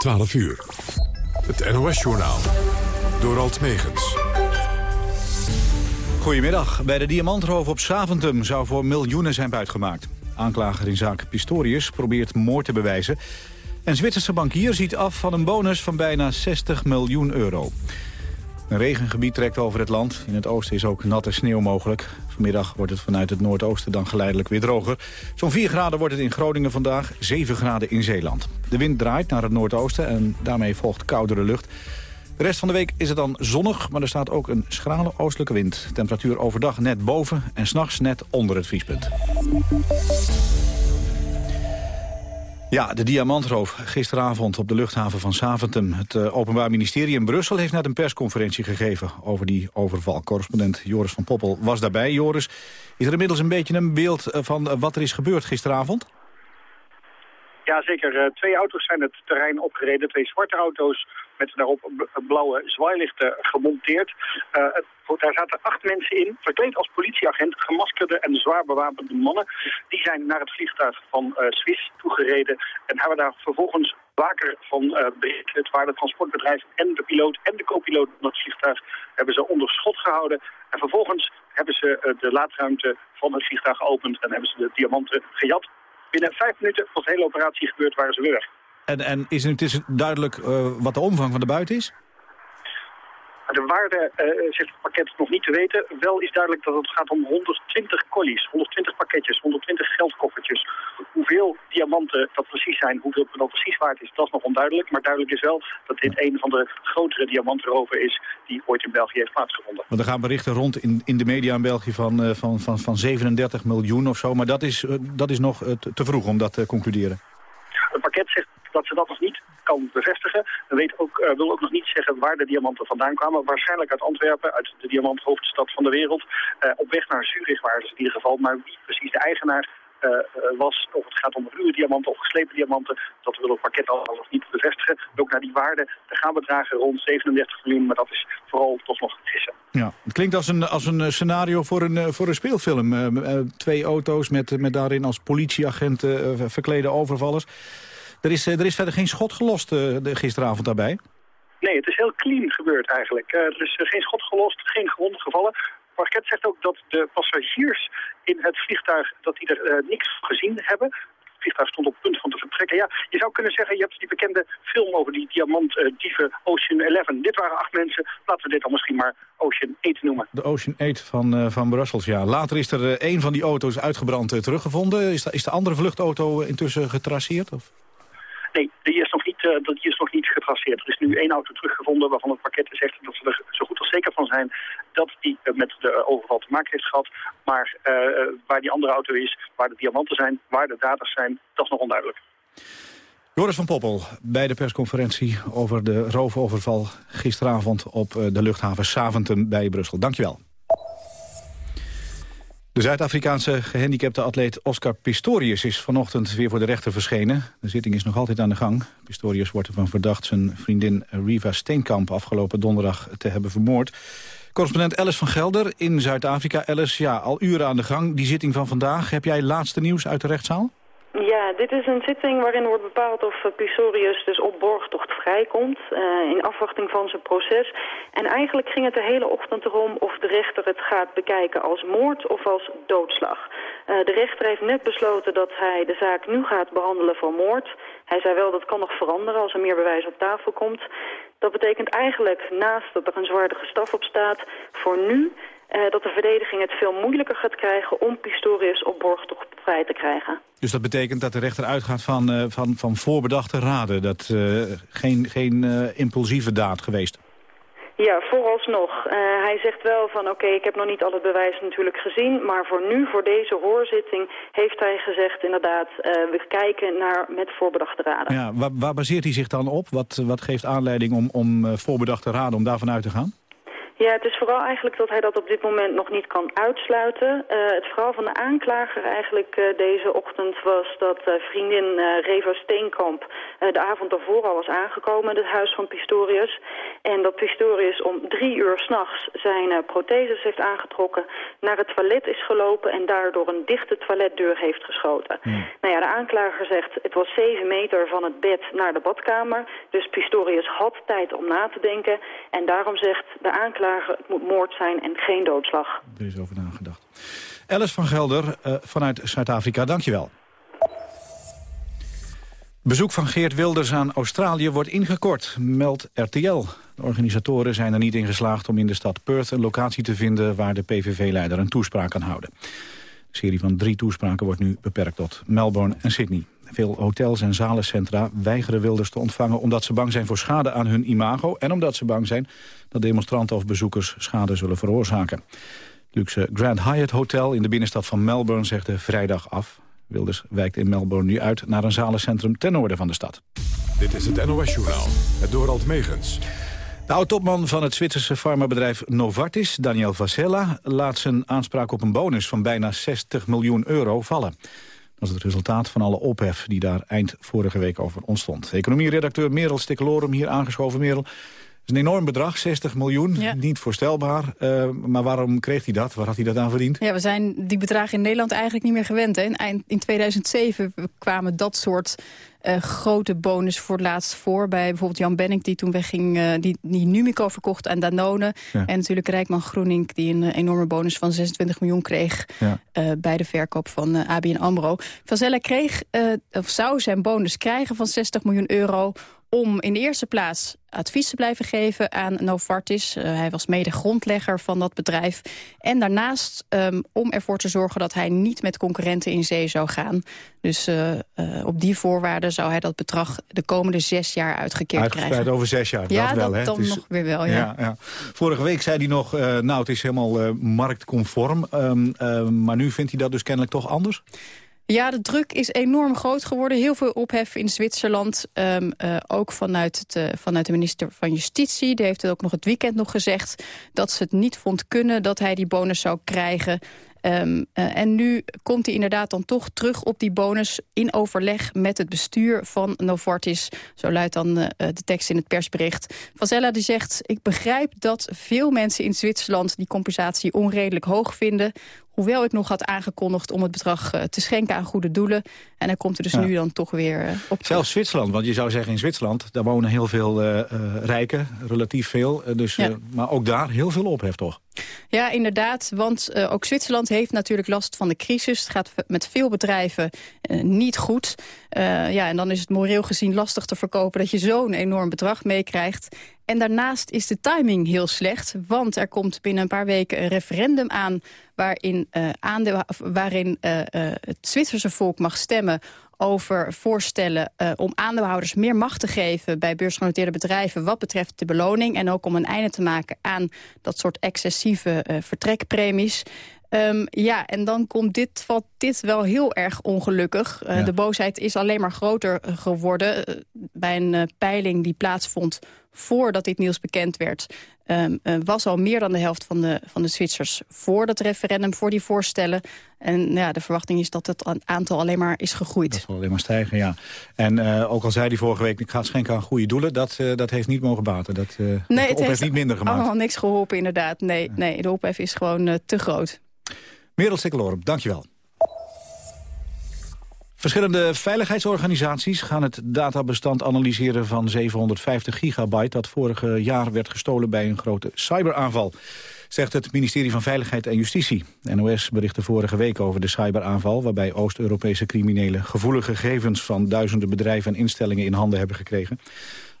12 uur. Het NOS-journaal. Door Alt Megens. Goedemiddag. Bij de diamantroof op Saventum zou voor miljoenen zijn buitgemaakt. Aanklager in zaak Pistorius probeert moord te bewijzen. En Zwitserse bankier ziet af van een bonus van bijna 60 miljoen euro. Een regengebied trekt over het land. In het oosten is ook natte sneeuw mogelijk. Vanmiddag wordt het vanuit het noordoosten dan geleidelijk weer droger. Zo'n 4 graden wordt het in Groningen vandaag, 7 graden in Zeeland. De wind draait naar het noordoosten en daarmee volgt koudere lucht. De rest van de week is het dan zonnig, maar er staat ook een schrale oostelijke wind. Temperatuur overdag net boven en s'nachts net onder het vriespunt. Ja, de diamantroof gisteravond op de luchthaven van Saventem. Het uh, Openbaar Ministerie in Brussel heeft net een persconferentie gegeven... over die overval. Correspondent Joris van Poppel was daarbij. Joris, is er inmiddels een beetje een beeld eh, van eh, wat er is gebeurd gisteravond? Ja, zeker. twee auto's zijn het terrein opgereden. Twee zwarte auto's met daarop blauwe zwaailichten gemonteerd. Uh, daar zaten acht mensen in, verkleed als politieagent, gemaskerde en zwaar bewapende mannen. Die zijn naar het vliegtuig van uh, Swiss toegereden en hebben daar vervolgens waker van uh. Het transportbedrijf en de piloot en de co-piloot van het vliegtuig hebben ze onder schot gehouden. En vervolgens hebben ze de laadruimte van het vliegtuig geopend en hebben ze de diamanten gejat. Binnen vijf minuten was de hele operatie gebeurd, waren ze weer weg. En, en is het is duidelijk uh, wat de omvang van de buit is? De waarde uh, zegt het pakket nog niet te weten. Wel is duidelijk dat het gaat om 120 collies, 120 pakketjes, 120 geldkoffertjes. Hoeveel diamanten dat precies zijn, hoeveel dat precies waard is, dat is nog onduidelijk. Maar duidelijk is wel dat dit een van de grotere diamantenroven is die ooit in België heeft plaatsgevonden. Want er gaan berichten rond in, in de media in België van, uh, van, van, van 37 miljoen of zo. Maar dat is, uh, dat is nog te vroeg om dat te concluderen. Het pakket zegt dat ze dat nog niet kan bevestigen. Dat weet ook, uh, wil ook nog niet zeggen waar de diamanten vandaan kwamen. Waarschijnlijk uit Antwerpen, uit de diamanthoofdstad van de wereld. Uh, op weg naar Zurich waren ze in ieder geval. Maar wie precies de eigenaar uh, was, of het gaat om ruwe diamanten of geslepen diamanten, dat wil het pakket al nog niet bevestigen. Ook naar die waarde, er gaan bedragen rond 37 miljoen, maar dat is vooral toch nog gissen. Ja, het klinkt als een, als een scenario voor een, voor een speelfilm. twee auto's met, met daarin als politieagenten verklede overvallers. Er is, er is verder geen schot gelost uh, gisteravond daarbij? Nee, het is heel clean gebeurd eigenlijk. Uh, er is geen schot gelost, geen gewonden gevallen. Parket zegt ook dat de passagiers in het vliegtuig dat die er uh, niks gezien hebben. Het vliegtuig stond op punt van te vertrekken. Ja, je zou kunnen zeggen, je hebt die bekende film over die diamantdieven Ocean 11. Dit waren acht mensen. Laten we dit dan misschien maar Ocean 8 noemen. De Ocean 8 van, uh, van Brussels, ja. Later is er een van die auto's uitgebrand teruggevonden. Is de, is de andere vluchtauto intussen getraceerd? Of? Nee, die is, nog niet, uh, die is nog niet getraceerd. Er is nu één auto teruggevonden waarvan het pakket zegt dat ze er zo goed als zeker van zijn dat die uh, met de overval te maken heeft gehad. Maar waar die andere auto is, waar de diamanten zijn, waar de daders zijn, dat is nog onduidelijk. Joris van Poppel bij de persconferentie over de roofoverval gisteravond op de luchthaven Saventem bij Brussel. Dankjewel. De Zuid-Afrikaanse gehandicapte atleet Oscar Pistorius is vanochtend weer voor de rechter verschenen. De zitting is nog altijd aan de gang. Pistorius wordt ervan verdacht zijn vriendin Riva Steenkamp afgelopen donderdag te hebben vermoord. Correspondent Alice van Gelder in Zuid-Afrika. Alice, ja, al uren aan de gang, die zitting van vandaag. Heb jij laatste nieuws uit de rechtszaal? Ja, dit is een zitting waarin wordt bepaald of eh, Pistorius dus op borgtocht vrijkomt uh, in afwachting van zijn proces. En eigenlijk ging het de hele ochtend erom of de rechter het gaat bekijken als moord of als doodslag. Uh, de rechter heeft net besloten dat hij de zaak nu gaat behandelen voor moord. Hij zei wel dat kan nog veranderen als er meer bewijs op tafel komt. Dat betekent eigenlijk naast dat er een zwaardige straf op staat voor nu uh, dat de verdediging het veel moeilijker gaat krijgen om Pistorius op borgtocht vrij te krijgen. Dus dat betekent dat de rechter uitgaat van, uh, van, van voorbedachte raden, dat uh, geen, geen impulsieve daad geweest? Ja, vooralsnog. hij zegt wel van oké, okay, ik heb nog niet al het bewijs natuurlijk gezien, maar voor nu, voor deze hoorzitting, heeft hij gezegd inderdaad, we kijken naar met voorbedachte raden. Ja, waar, waar baseert hij zich dan op? Wat, wat geeft aanleiding om, om voorbedachte raden om daarvan uit te gaan? Ja, het is vooral eigenlijk dat hij dat op dit moment nog niet kan uitsluiten. Uh, het verhaal van de aanklager eigenlijk uh, deze ochtend was dat uh, vriendin Reva Steenkamp de avond daarvoor al was aangekomen in het huis van Pistorius. En dat Pistorius om drie uur s'nachts zijn protheses heeft aangetrokken, naar het toilet is gelopen en daardoor een dichte toiletdeur heeft geschoten. Hmm. Nou ja, de aanklager zegt het was zeven meter van het bed naar de badkamer. Dus Pistorius had tijd om na te denken en daarom zegt de aanklager het moet moord zijn en geen doodslag. Er is over nagedacht. Alice van Gelder uh, vanuit Zuid-Afrika, dankjewel. Bezoek van Geert Wilders aan Australië wordt ingekort, meldt RTL. De organisatoren zijn er niet in geslaagd om in de stad Perth een locatie te vinden... waar de PVV-leider een toespraak kan houden. De serie van drie toespraken wordt nu beperkt tot Melbourne en Sydney. Veel hotels en zalencentra weigeren Wilders te ontvangen... omdat ze bang zijn voor schade aan hun imago... en omdat ze bang zijn dat demonstranten of bezoekers schade zullen veroorzaken. Het luxe Grand Hyatt Hotel in de binnenstad van Melbourne zegde vrijdag af. Wilders wijkt in Melbourne nu uit naar een zalencentrum ten noorden van de stad. Dit is het NOS-journaal, het Dorald Megens. De oud-topman van het Zwitserse farmabedrijf Novartis, Daniel Vasella... laat zijn aanspraak op een bonus van bijna 60 miljoen euro vallen. Dat is het resultaat van alle ophef die daar eind vorige week over ontstond. Economieredacteur Merel Stikkelorum hier aangeschoven. Merel, is een enorm bedrag, 60 miljoen, niet voorstelbaar. Uh, maar waarom kreeg hij dat? Waar had hij dat aan verdiend? Ja, we zijn die bedragen in Nederland eigenlijk niet meer gewend. Hè. In, in 2007 kwamen dat soort uh, grote bonus voor het laatst voor. Bij bijvoorbeeld Jan Benning, die toen wegging, uh, die, die Numico verkocht aan Danone. En natuurlijk Rijkman Groening, die een enorme bonus van 26 miljoen kreeg... Ja. Bij de verkoop van ABN AMRO. Vazella kreeg, of zou zijn bonus krijgen van 60 miljoen euro om in de eerste plaats advies te blijven geven aan Novartis. Uh, hij was mede grondlegger van dat bedrijf. En daarnaast um, om ervoor te zorgen dat hij niet met concurrenten in zee zou gaan. Dus uh, uh, op die voorwaarden zou hij dat bedrag de komende zes jaar uitgekeerd Uitgespreid krijgen. over zes jaar, ja, dat wel. Dat dan is... nog weer wel, ja. ja, ja. Vorige week zei hij nog, nou het is helemaal marktconform. Um, maar nu vindt hij dat dus kennelijk toch anders? Ja, de druk is enorm groot geworden. Heel veel ophef in Zwitserland. Um, uh, ook vanuit, het, uh, vanuit de minister van Justitie. Die heeft het ook nog het weekend nog gezegd... dat ze het niet vond kunnen dat hij die bonus zou krijgen. Um, uh, en nu komt hij inderdaad dan toch terug op die bonus... in overleg met het bestuur van Novartis. Zo luidt dan de tekst in het persbericht. Vazella die zegt, ik begrijp dat veel mensen in Zwitserland... die compensatie onredelijk hoog vinden. Hoewel ik nog had aangekondigd om het bedrag uh, te schenken aan goede doelen. En dan komt er dus ja. nu dan toch weer uh, op Zelfs Zwitserland, want je zou zeggen in Zwitserland... daar wonen heel veel uh, rijken, relatief veel. dus, ja. maar ook daar heel veel ophef toch? Ja, inderdaad, want ook Zwitserland heeft natuurlijk last van de crisis. Het gaat met veel bedrijven niet goed. ja, en dan is het moreel gezien lastig te verkopen... dat je zo'n enorm bedrag meekrijgt. En daarnaast is de timing heel slecht, want er komt binnen een paar weken een referendum aan... waarin, uh, aandeel, waarin uh, uh, het Zwitserse volk mag stemmen over voorstellen om aandeelhouders meer macht te geven... bij beursgenoteerde bedrijven wat betreft de beloning... en ook om een einde te maken aan dat soort excessieve vertrekpremies. Um, ja, en dan komt dit, valt dit wel heel erg ongelukkig. Uh, ja. De boosheid is alleen maar groter geworden. Uh, bij een uh, peiling die plaatsvond voordat dit nieuws bekend werd... Um, was al meer dan de helft van de, van de Zwitsers voor dat referendum, voor die voorstellen. En ja, de verwachting is dat het aantal alleen maar is gegroeid. Dat zal alleen maar stijgen, ja. En ook al zei hij vorige week, ik ga schenken aan goede doelen... dat, dat heeft niet mogen baten. Dat, nee, het heeft niet minder gemaakt. allemaal niks geholpen, inderdaad. Nee, nee de ophef is gewoon te groot. Merel Stikkelorum, dankjewel. Verschillende veiligheidsorganisaties gaan het databestand analyseren van 750 gigabyte... dat vorige jaar werd gestolen bij een grote cyberaanval, zegt het ministerie van Veiligheid en Justitie. NOS berichtte vorige week over de cyberaanval... waarbij Oost-Europese criminelen gevoelige gegevens van duizenden bedrijven en instellingen in handen hebben gekregen.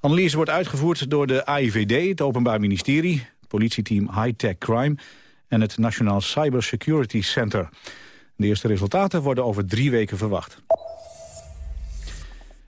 Analyse wordt uitgevoerd door de AIVD, het Openbaar Ministerie, het politieteam High Tech Crime en het Nationaal Cybersecurity Center. De eerste resultaten worden over drie weken verwacht.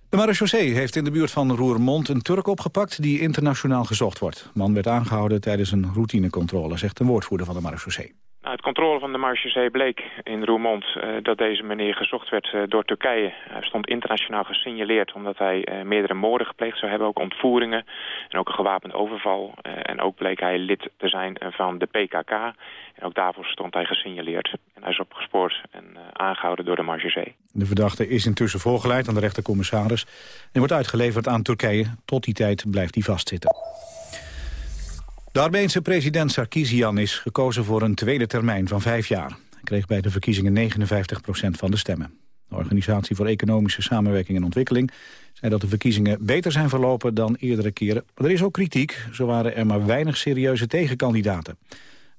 De marechaussee heeft in de buurt van Roermond een Turk opgepakt die internationaal gezocht wordt. De man werd aangehouden tijdens een routinecontrole, zegt een woordvoerder van de marechaussee. Nou, het controle van de Marchezee bleek in Roermond uh, dat deze meneer gezocht werd uh, door Turkije. Hij stond internationaal gesignaleerd omdat hij uh, meerdere moorden gepleegd zou hebben. Ook ontvoeringen en ook een gewapende overval. en ook bleek hij lid te zijn van de PKK. En ook daarvoor stond hij gesignaleerd. En hij is opgespoord en aangehouden door de Marchezee. De verdachte is intussen voorgeleid aan de rechtercommissaris. En wordt uitgeleverd aan Turkije. Tot die tijd blijft hij vastzitten. De Armeense president Sarkisian is gekozen voor een tweede termijn van vijf jaar. Hij kreeg bij de verkiezingen 59% van de stemmen. De Organisatie voor Economische Samenwerking en Ontwikkeling zei dat de verkiezingen beter zijn verlopen dan eerdere keren. Maar er is ook kritiek. Zo waren er maar weinig serieuze tegenkandidaten.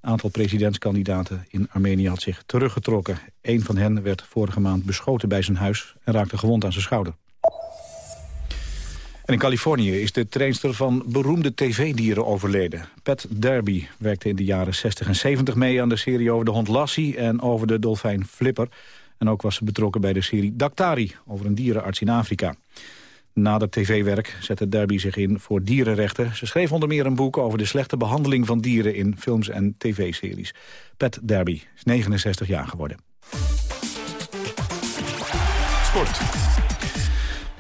Een aantal presidentskandidaten in Armenië had zich teruggetrokken. Een van hen werd vorige maand beschoten bij zijn huis en raakte gewond aan zijn schouder. En in Californië is de trainster van beroemde tv-dieren overleden. Pat Derby werkte in de jaren 60 en 70 mee aan de serie over de hond Lassie... en over de dolfijn Flipper. En ook was ze betrokken bij de serie Daktari over een dierenarts in Afrika. Na dat tv-werk zette Derby zich in voor dierenrechten. Ze schreef onder meer een boek over de slechte behandeling van dieren... in films en tv-series. Pat Derby is 69 jaar geworden. Sport.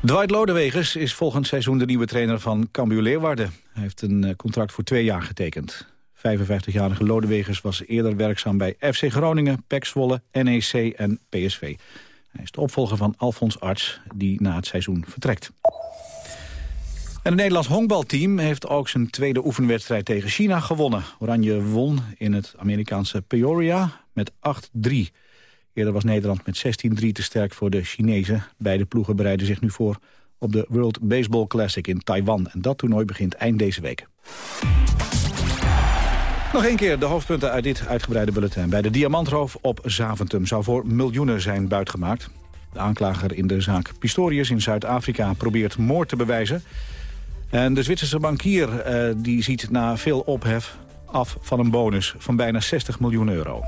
Dwight Lodewegers is volgend seizoen de nieuwe trainer van Cambuur Leeuwarden. Hij heeft een eh, contract voor twee jaar getekend. 55-jarige Lodewegers was eerder werkzaam bij FC Groningen, PEC Zwolle, NEC en PSV. Hij is de opvolger van Alfons Arts, die na het seizoen vertrekt. En het Nederlands honkbalteam heeft ook zijn tweede oefenwedstrijd tegen China gewonnen. Oranje won in het Amerikaanse Peoria met 8-3. Eerder was Nederland met 16-3 te sterk voor de Chinezen. Beide ploegen bereiden zich nu voor op de World Baseball Classic in Taiwan. En dat toernooi begint eind deze week. Nog een keer de hoofdpunten uit dit uitgebreide bulletin. Bij de diamantroof op Zaventem zou voor miljoenen zijn buitgemaakt. De aanklager in de zaak Pistorius in Zuid-Afrika probeert moord te bewijzen. En de Zwitserse bankier eh, die ziet na veel ophef af van een bonus van bijna 60 miljoen euro.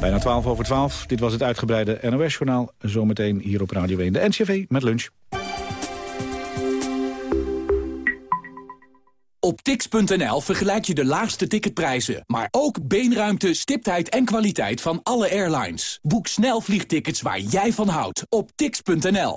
Bijna 12 over 12. Dit was het uitgebreide NOS-journaal. Zometeen hier op Radio 1 de NCV met lunch. Op tix.nl vergelijk je de laagste ticketprijzen, maar ook beenruimte, stiptheid en kwaliteit van alle airlines. Boek snel vliegtickets waar jij van houdt op tix.nl.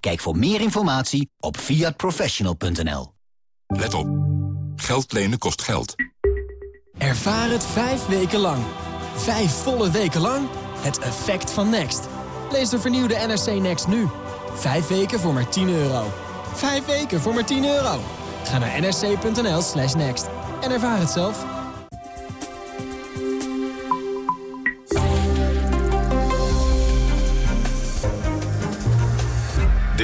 Kijk voor meer informatie op fiatprofessional.nl. Let op. Geld lenen kost geld. Ervaar het vijf weken lang. Vijf volle weken lang. Het effect van Next. Lees de vernieuwde NRC Next nu. Vijf weken voor maar 10 euro. Vijf weken voor maar 10 euro. Ga naar nrc.nl slash next. En ervaar het zelf.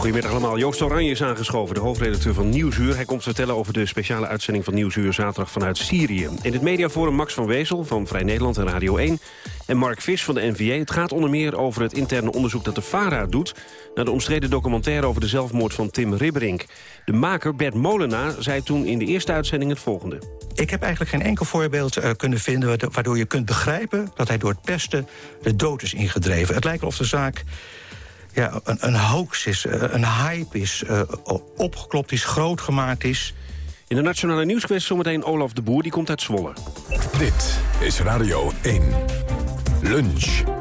Goedemiddag allemaal. Joost Oranje is aangeschoven, de hoofdredacteur van Nieuwsuur. Hij komt vertellen over de speciale uitzending van Nieuwsuur zaterdag vanuit Syrië. In het mediaforum Max van Wezel van Vrij Nederland en Radio 1. En Mark Vis van de NVA. Het gaat onder meer over het interne onderzoek dat de VARA doet... naar de omstreden documentaire over de zelfmoord van Tim Ribberink. De maker Bert Molenaar zei toen in de eerste uitzending het volgende. Ik heb eigenlijk geen enkel voorbeeld uh, kunnen vinden... waardoor je kunt begrijpen dat hij door het pesten de dood is ingedreven. Het lijkt of de zaak ja, een, een hoax is, eh, een hype is, uh, opgeklopt is, groot gemaakt is. In de Nationale Nieuwsquiz zometeen Olaf de Boer, die komt uit Zwolle. Dit is Radio 1. Lunch.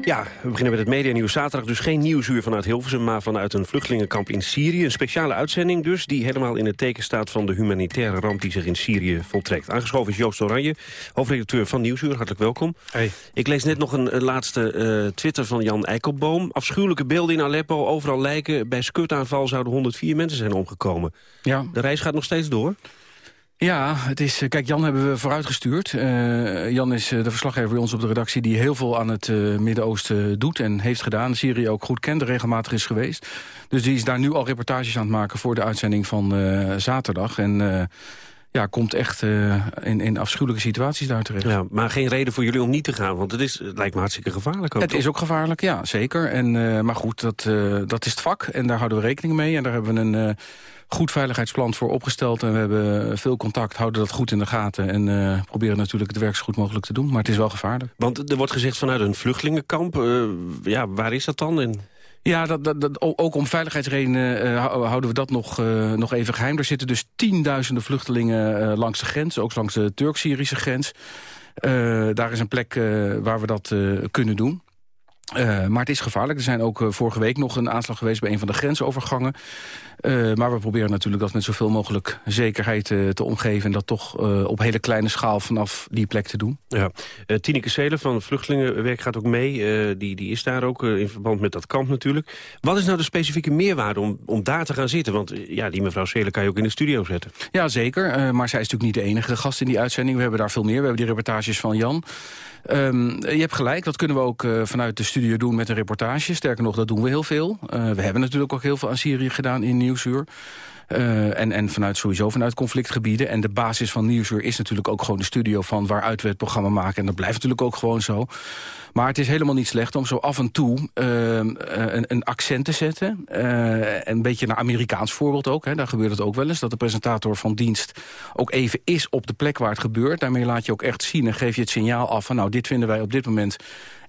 Ja, we beginnen met het media nieuws zaterdag. Dus geen nieuwsuur vanuit Hilversum, maar vanuit een vluchtelingenkamp in Syrië. Een speciale uitzending dus, die helemaal in het teken staat... van de humanitaire ramp die zich in Syrië voltrekt. Aangeschoven is Joost Oranje, hoofdredacteur van Nieuwsuur. Hartelijk welkom. Hey. Ik lees net nog een, een laatste uh, Twitter van Jan Eikelboom. Afschuwelijke beelden in Aleppo, overal lijken. Bij skutaanval zouden 104 mensen zijn omgekomen. Ja. De reis gaat nog steeds door? Ja, het is, kijk, Jan hebben we vooruitgestuurd. Uh, Jan is de verslaggever bij ons op de redactie... die heel veel aan het uh, Midden-Oosten doet en heeft gedaan. Syrië ook goed kent, regelmatig is geweest. Dus die is daar nu al reportages aan het maken... voor de uitzending van uh, zaterdag. En ja, komt echt in, in afschuwelijke situaties daar terecht. Ja, maar geen reden voor jullie om niet te gaan, want het, is, het lijkt me hartstikke gevaarlijk. Ook, het toch? is ook gevaarlijk, ja, zeker. En, maar goed, dat, dat is het vak en daar houden we rekening mee. En daar hebben we een goed veiligheidsplan voor opgesteld. En we hebben veel contact, houden dat goed in de gaten... en uh, proberen natuurlijk het werk zo goed mogelijk te doen. Maar het is wel gevaarlijk. Want er wordt gezegd vanuit een vluchtelingenkamp. Uh, ja, waar is dat dan? En... Ja, dat, dat, dat, ook om veiligheidsredenen uh, houden we dat nog, uh, nog even geheim. Er zitten dus tienduizenden vluchtelingen uh, langs de grens, ook langs de Turk-Syrische grens. daar is een plek waar we dat kunnen doen. Uh, maar het is gevaarlijk. Er zijn ook uh, vorige week nog een aanslag geweest bij een van de grensovergangen. Uh, maar we proberen natuurlijk dat met zoveel mogelijk zekerheid te omgeven... en dat toch op hele kleine schaal vanaf die plek te doen. Ja. Tineke Seelen van Vluchtelingenwerk gaat ook mee. die, die is daar ook in verband met dat kamp natuurlijk. Wat is nou de specifieke meerwaarde om, om daar te gaan zitten? Want ja, die mevrouw Seelen kan je ook in de studio zetten. Ja, zeker. maar zij is natuurlijk niet de enige gast in die uitzending. We hebben daar veel meer. We hebben die reportages van Jan... Um, je hebt gelijk, dat kunnen we ook uh, vanuit de studio doen met een reportage. Sterker nog, dat doen we heel veel. Uh, we hebben natuurlijk ook heel veel aan Syrië gedaan in Nieuwsuur. Uh, en, en vanuit sowieso vanuit conflictgebieden. En de basis van Nieuwsuur is natuurlijk ook gewoon de studio van waaruit we het programma maken. En dat blijft natuurlijk ook gewoon zo. Maar het is helemaal niet slecht om zo af en toe uh, een, een, accent te zetten. Uh, een beetje naar Amerikaans voorbeeld ook. Hè. Daar gebeurt het ook wel eens. Dat de presentator van dienst ook even is op de plek waar het gebeurt. Daarmee laat je ook echt zien en geef je het signaal af van... nou, dit vinden wij op dit moment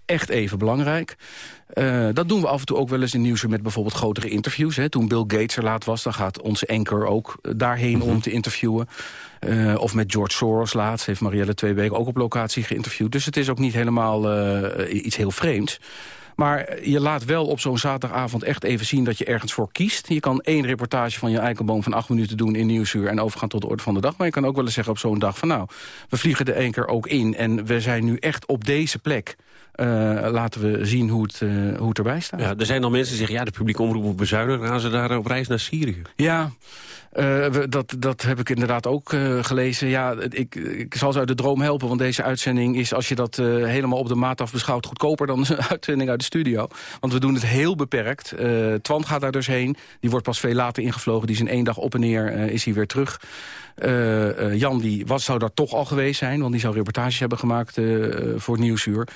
echt even belangrijk. Uh, dat doen we af en toe ook wel eens in nieuws met bijvoorbeeld grotere interviews. Hè. Toen Bill Gates er laat was, dan gaat onze anchor ook daarheen mm -hmm. om te interviewen. Uh, of met George Soros laatst heeft Marielle twee weken ook op locatie geïnterviewd. Dus het is ook niet helemaal uh, iets heel vreemds. Maar je laat wel op zo'n zaterdagavond echt even zien dat je ergens voor kiest. Je kan één reportage van je eikenboom van acht minuten doen in Nieuwsuur... en overgaan tot de orde van de dag. Maar je kan ook wel eens zeggen op zo'n dag van nou, we vliegen de één keer ook in... en we zijn nu echt op deze plek. Uh, laten we zien hoe het, uh, hoe het erbij staat. Ja, er zijn dan mensen die zeggen, ja, de publieke omroep moet bezuinigen... gaan ze daar op reis naar Syrië. Ja, uh, dat, dat heb ik inderdaad ook gelezen. Ja, ik, ik zal ze uit de droom helpen, want deze uitzending is... als je dat helemaal op de maat af beschouwt goedkoper... dan een uitzending uit de studio. Want we doen het heel beperkt. Twan gaat daar dus heen. Die wordt pas veel later ingevlogen. Die is in één dag op en neer, is hij weer terug. Uh, uh, Jan die was, zou daar toch al geweest zijn, want die zou reportages hebben gemaakt uh, voor het Nieuwsuur.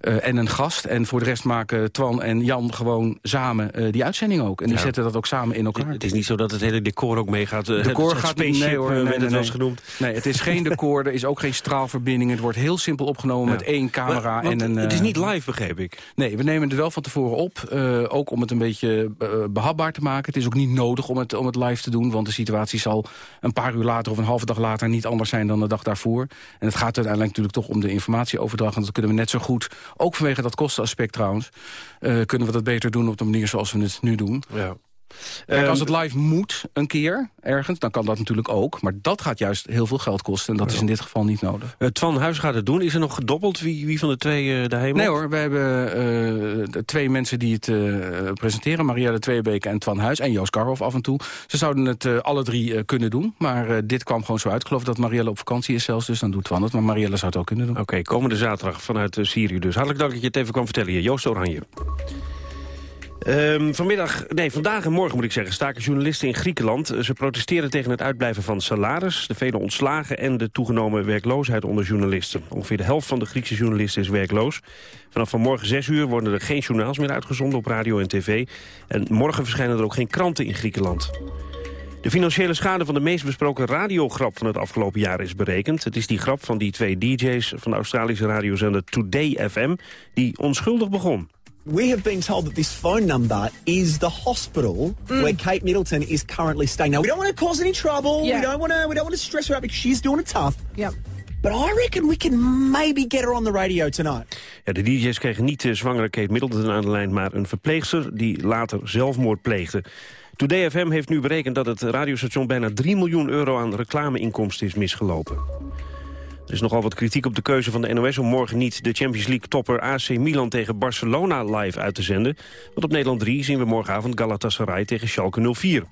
en een gast. En voor de rest maken Twan en Jan gewoon samen die uitzending ook. En die ja. zetten dat ook samen in elkaar. Het is niet zo dat het hele decor ook meegaat. Het decor gaat niet, nee hoor, nee, nee, het nee. genoemd. Nee, het is geen decor, er is ook geen straalverbinding. Het wordt heel simpel opgenomen ja. met één camera. Maar, en een, het is niet live, begreep ik. Nee, we nemen het wel van tevoren op. ook om het een beetje behapbaar te maken. Het is ook niet nodig om het, om het live te doen, want de situatie zal een paar uur later of een halve dag later niet anders zijn dan de dag daarvoor. En het gaat uiteindelijk natuurlijk toch om de informatieoverdracht. En dat kunnen we net zo goed, ook vanwege dat kostenaspect trouwens... Uh, kunnen we dat beter doen op de manier zoals we het nu doen. Ja. Kijk, als het live moet, een keer, ergens, dan kan dat natuurlijk ook. Maar dat gaat juist heel veel geld kosten. En dat ja. is in dit geval niet nodig. Het Van Huis gaat het doen. Is er nog gedobbeld wie, wie van de twee uh, daarheen Nee hoor, we hebben uh, twee mensen die het uh, presenteren. Marielle Tweebeke en Twan Huis. En Joost Karhoff af en toe. Ze zouden het alle drie kunnen doen. Maar dit kwam gewoon zo uit. Ik geloof dat Marielle op vakantie is zelfs. Dus dan doet Twan het. Maar Marielle zou het ook kunnen doen. Oké, okay, komende zaterdag vanuit Syrië dus. Hartelijk dank dat je het even kwam vertellen hier. Joost Oranje. Um, vanmiddag, nee, vandaag en morgen moet ik zeggen, staken journalisten in Griekenland. Ze protesteren tegen het uitblijven van salaris, de vele ontslagen en de toegenomen werkloosheid onder journalisten. Ongeveer de helft van de Griekse journalisten is werkloos. Vanaf vanmorgen 6 uur worden er geen journaals meer uitgezonden op radio en tv. En morgen verschijnen er ook geen kranten in Griekenland. De financiële schade van de meest besproken radiograp van het afgelopen jaar is berekend. Het is die grap van die twee DJ's van de Australische radiozender Today FM die onschuldig begon. We have been told that this phone number is the hospital mm. where Kate Middleton is currently staying. Now we don't want to cause any trouble. Yeah. We don't want to. We don't want to stress her out because she's doing it tough. Yep. But I reckon we can maybe get her on the radio tonight. Ja, de DJ's kregen niet de zwangere Kate Middleton aan de lijn... maar een verpleegster die later zelfmoord pleegde. Today FM heeft nu berekend dat het radiostation bijna 3 miljoen euro aan reclameinkomsten is misgelopen. Er is nogal wat kritiek op de keuze van de NOS om morgen niet de Champions League-topper AC Milan tegen Barcelona live uit te zenden. Want op Nederland 3 zien we morgenavond Galatasaray tegen Schalke 04.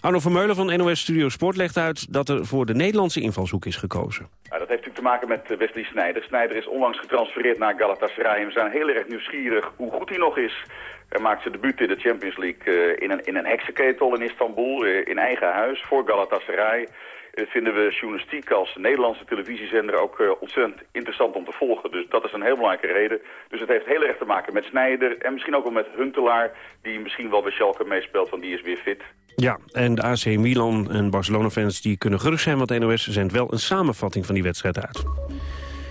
Arno Vermeulen van NOS Studio Sport legt uit dat er voor de Nederlandse invalshoek is gekozen. Ja, dat heeft natuurlijk te maken met eh, Wesley Sneijder. Sneijder is onlangs getransfereerd naar Galatasaray en we zijn heel erg nieuwsgierig hoe goed hij nog is. Hij maakt zijn debuut in de Champions League uh, in, een, in een heksenketel in Istanbul, uh, in eigen huis, voor Galatasaray. Dat vinden we journalistiek als Nederlandse televisiezender ook uh, ontzettend interessant om te volgen. Dus dat is een heel belangrijke reden. Dus het heeft heel erg te maken met Snijder en misschien ook wel met Huntelaar... die misschien wel bij Schalke meespeelt, want die is weer fit. Ja, en de AC Milan en Barcelona-fans die kunnen gerust zijn... want NOS zendt wel een samenvatting van die wedstrijd uit.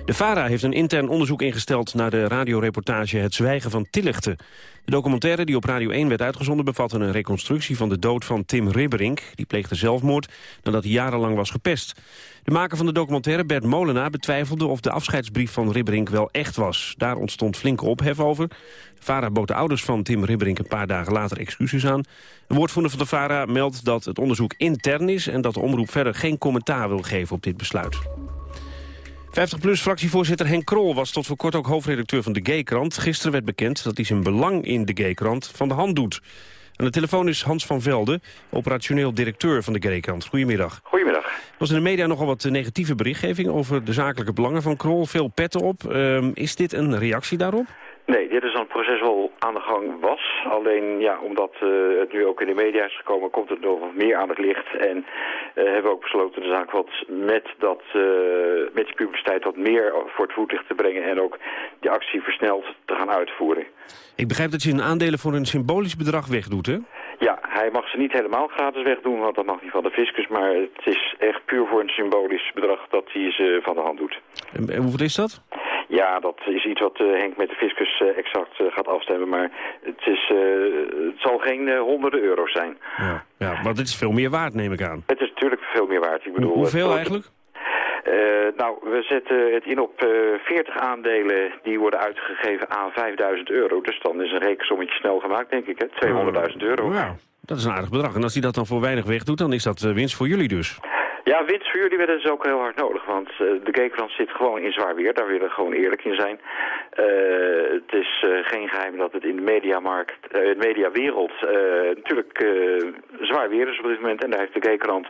De VARA heeft een intern onderzoek ingesteld naar de radioreportage Het Zwijgen van Tillichten. De documentaire die op Radio 1 werd uitgezonden bevatte een reconstructie van de dood van Tim Ribberink. Die pleegde zelfmoord nadat hij jarenlang was gepest. De maker van de documentaire, Bert Molenaar, betwijfelde of de afscheidsbrief van Ribberink wel echt was. Daar ontstond flinke ophef over. De VARA bood de ouders van Tim Ribberink een paar dagen later excuses aan. Een woordvoerder van de VARA meldt dat het onderzoek intern is... en dat de omroep verder geen commentaar wil geven op dit besluit. 50PLUS-fractievoorzitter Henk Krol was tot voor kort ook hoofdredacteur van de Gay-krant. Gisteren werd bekend dat hij zijn belang in de Gay-krant van de hand doet. Aan de telefoon is Hans van Velde, operationeel directeur van de Gay-krant. Goedemiddag. Goedemiddag. Er was in de media nogal wat negatieve berichtgeving over de zakelijke belangen van Krol. Veel petten op. Uh, is dit een reactie daarop? Nee, dit is een proces wel aan de gang was. Alleen ja, omdat uh, het nu ook in de media is gekomen, komt het nog wat meer aan het licht. En uh, hebben we ook besloten de zaak wat met, dat, uh, met die publiciteit wat meer voor het voetlicht te brengen. En ook die actie versneld te gaan uitvoeren. Ik begrijp dat je zijn aandelen voor een symbolisch bedrag wegdoet, hè? Ja, hij mag ze niet helemaal gratis wegdoen, want dat mag niet van de fiscus. Maar het is echt puur voor een symbolisch bedrag dat hij ze van de hand doet. En hoeveel is dat? Ja, dat is iets wat uh, Henk met de fiscus uh, exact uh, gaat afstemmen. Maar het, is, het zal geen honderden euro's zijn. Ja, ja, maar dit is veel meer waard, neem ik aan. Het is natuurlijk veel meer waard. Ik bedoel, hoeveel eigenlijk? nou, we zetten het in op 40 aandelen die worden uitgegeven aan 5000 euro. Dus dan is een rekensommetje snel gemaakt, denk ik. 200.000 euro. Ja, dat is een aardig bedrag. En als hij dat dan voor weinig wegdoet, dan is dat winst voor jullie dus. Ja, winst voor jullie werden dus ook heel hard nodig, want uh, de Gaykrant zit gewoon in zwaar weer. Daar willen we gewoon eerlijk in zijn. Uh, het is uh, geen geheim dat het in de mediamarkt, de mediawereld natuurlijk zwaar weer is op dit moment. En daar heeft de Gaykrant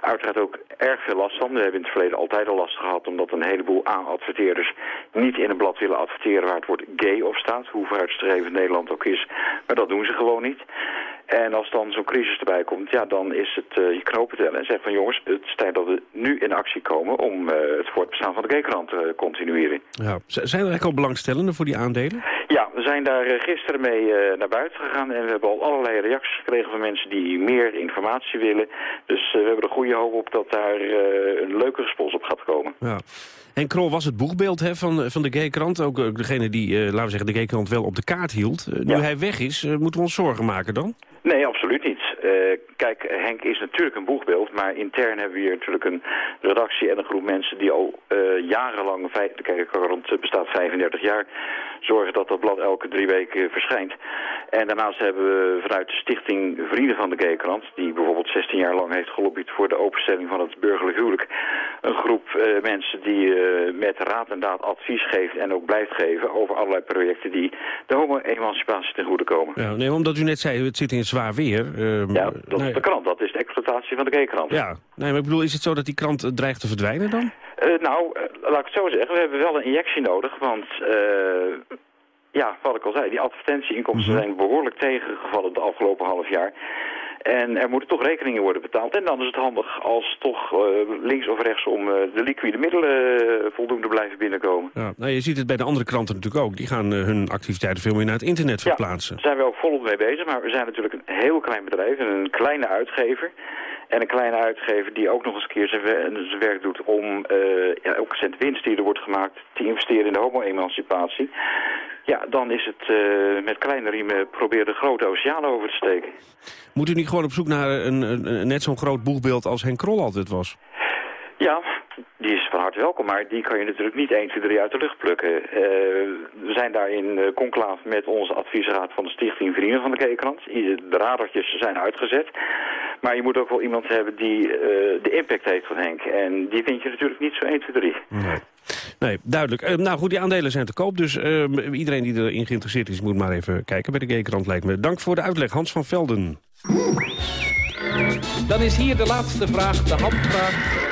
uiteraard ook erg veel last van. We hebben in het verleden altijd al last gehad, omdat een heleboel aan-adverteerders niet in een blad willen adverteren waar het woord gay op staat. Hoe vooruitstrevend Nederland ook is, maar dat doen ze gewoon niet. En als dan zo'n crisis erbij komt, ja, dan is het uh, je knopen tellen en zeggen van jongens, het is tijd dat we nu in actie komen om uh, het voortbestaan van de G-krant te continueren. Ja. Zijn er eigenlijk al belangstellenden voor die aandelen? Ja, we zijn daar gisteren mee naar buiten gegaan en we hebben al allerlei reacties gekregen van mensen die meer informatie willen. Dus we hebben er goede hoop op dat daar een leuke respons op gaat komen. Ja. En Krol was het boegbeeld hè, van, van de G-krant. Ook, ook degene die, laten we zeggen, de G-krant wel op de kaart hield. nu Ja. hij weg is, moeten we ons zorgen maken dan? Nee, absoluut niet. Uh, kijk, Henk is natuurlijk een boegbeeld, maar intern hebben we hier natuurlijk een redactie en een groep mensen die al uh, jarenlang, de Kerkenkrant bestaat 35 jaar, zorgen dat dat blad elke drie weken verschijnt. En daarnaast hebben we vanuit de stichting Vrienden van de Gaykrant, die bijvoorbeeld 16 jaar lang heeft gelobbyd voor de openstelling van het burgerlijk huwelijk, een groep uh, mensen die met raad en daad advies geeft en ook blijft geven over allerlei projecten die de homo-emancipatie ten goede komen. Ja, nee, omdat u net zei, het zit in zwaar weer. Uh, ja, dat nee. De krant. Dat is de exploitatie van de G-krant. Ja, nee, maar ik bedoel, is het zo dat die krant dreigt te verdwijnen dan? Uh, nou, uh, laat ik het zo zeggen. We hebben wel een injectie nodig, want... ja, wat ik al zei, die advertentieinkomsten mm -hmm. zijn behoorlijk tegengevallen het afgelopen half jaar. En er moeten toch rekeningen worden betaald. En dan is het handig als toch uh, links of rechts om uh, de liquide middelen uh, voldoende blijven binnenkomen. Ja, nou, je ziet het bij de andere kranten natuurlijk ook. Die gaan hun activiteiten veel meer naar het internet verplaatsen. Ja, daar zijn we ook volop mee bezig. Maar we zijn natuurlijk een heel klein bedrijf en een kleine uitgever. En een kleine uitgever die ook nog eens een keer zijn, werk doet om ja, elke cent winst die er wordt gemaakt te investeren in de homo-emancipatie. Ja, dan is het uh, met kleine riemen proberen de grote oceaan over te steken. Moet u niet gewoon op zoek naar een net zo'n groot boegbeeld als Henk Krol altijd was? Ja, die is van harte welkom, maar die kan je natuurlijk niet 1, 2, 3 uit de lucht plukken. Uh, we zijn daar in uh, conclaaf met onze adviesraad van de Stichting Vrienden van de Keekrand. De radertjes zijn uitgezet. Maar je moet ook wel iemand hebben die uh, de impact heeft van Henk. En die vind je natuurlijk niet zo 1, 2, 3. Nee. Nee, duidelijk. Uh, nou goed, die aandelen zijn te koop. Dus uh, iedereen die erin geïnteresseerd is, moet maar even kijken bij de G-krant, lijkt me. Dank voor de uitleg, Hans van Velden. Dan is hier de laatste vraag, de handvraag.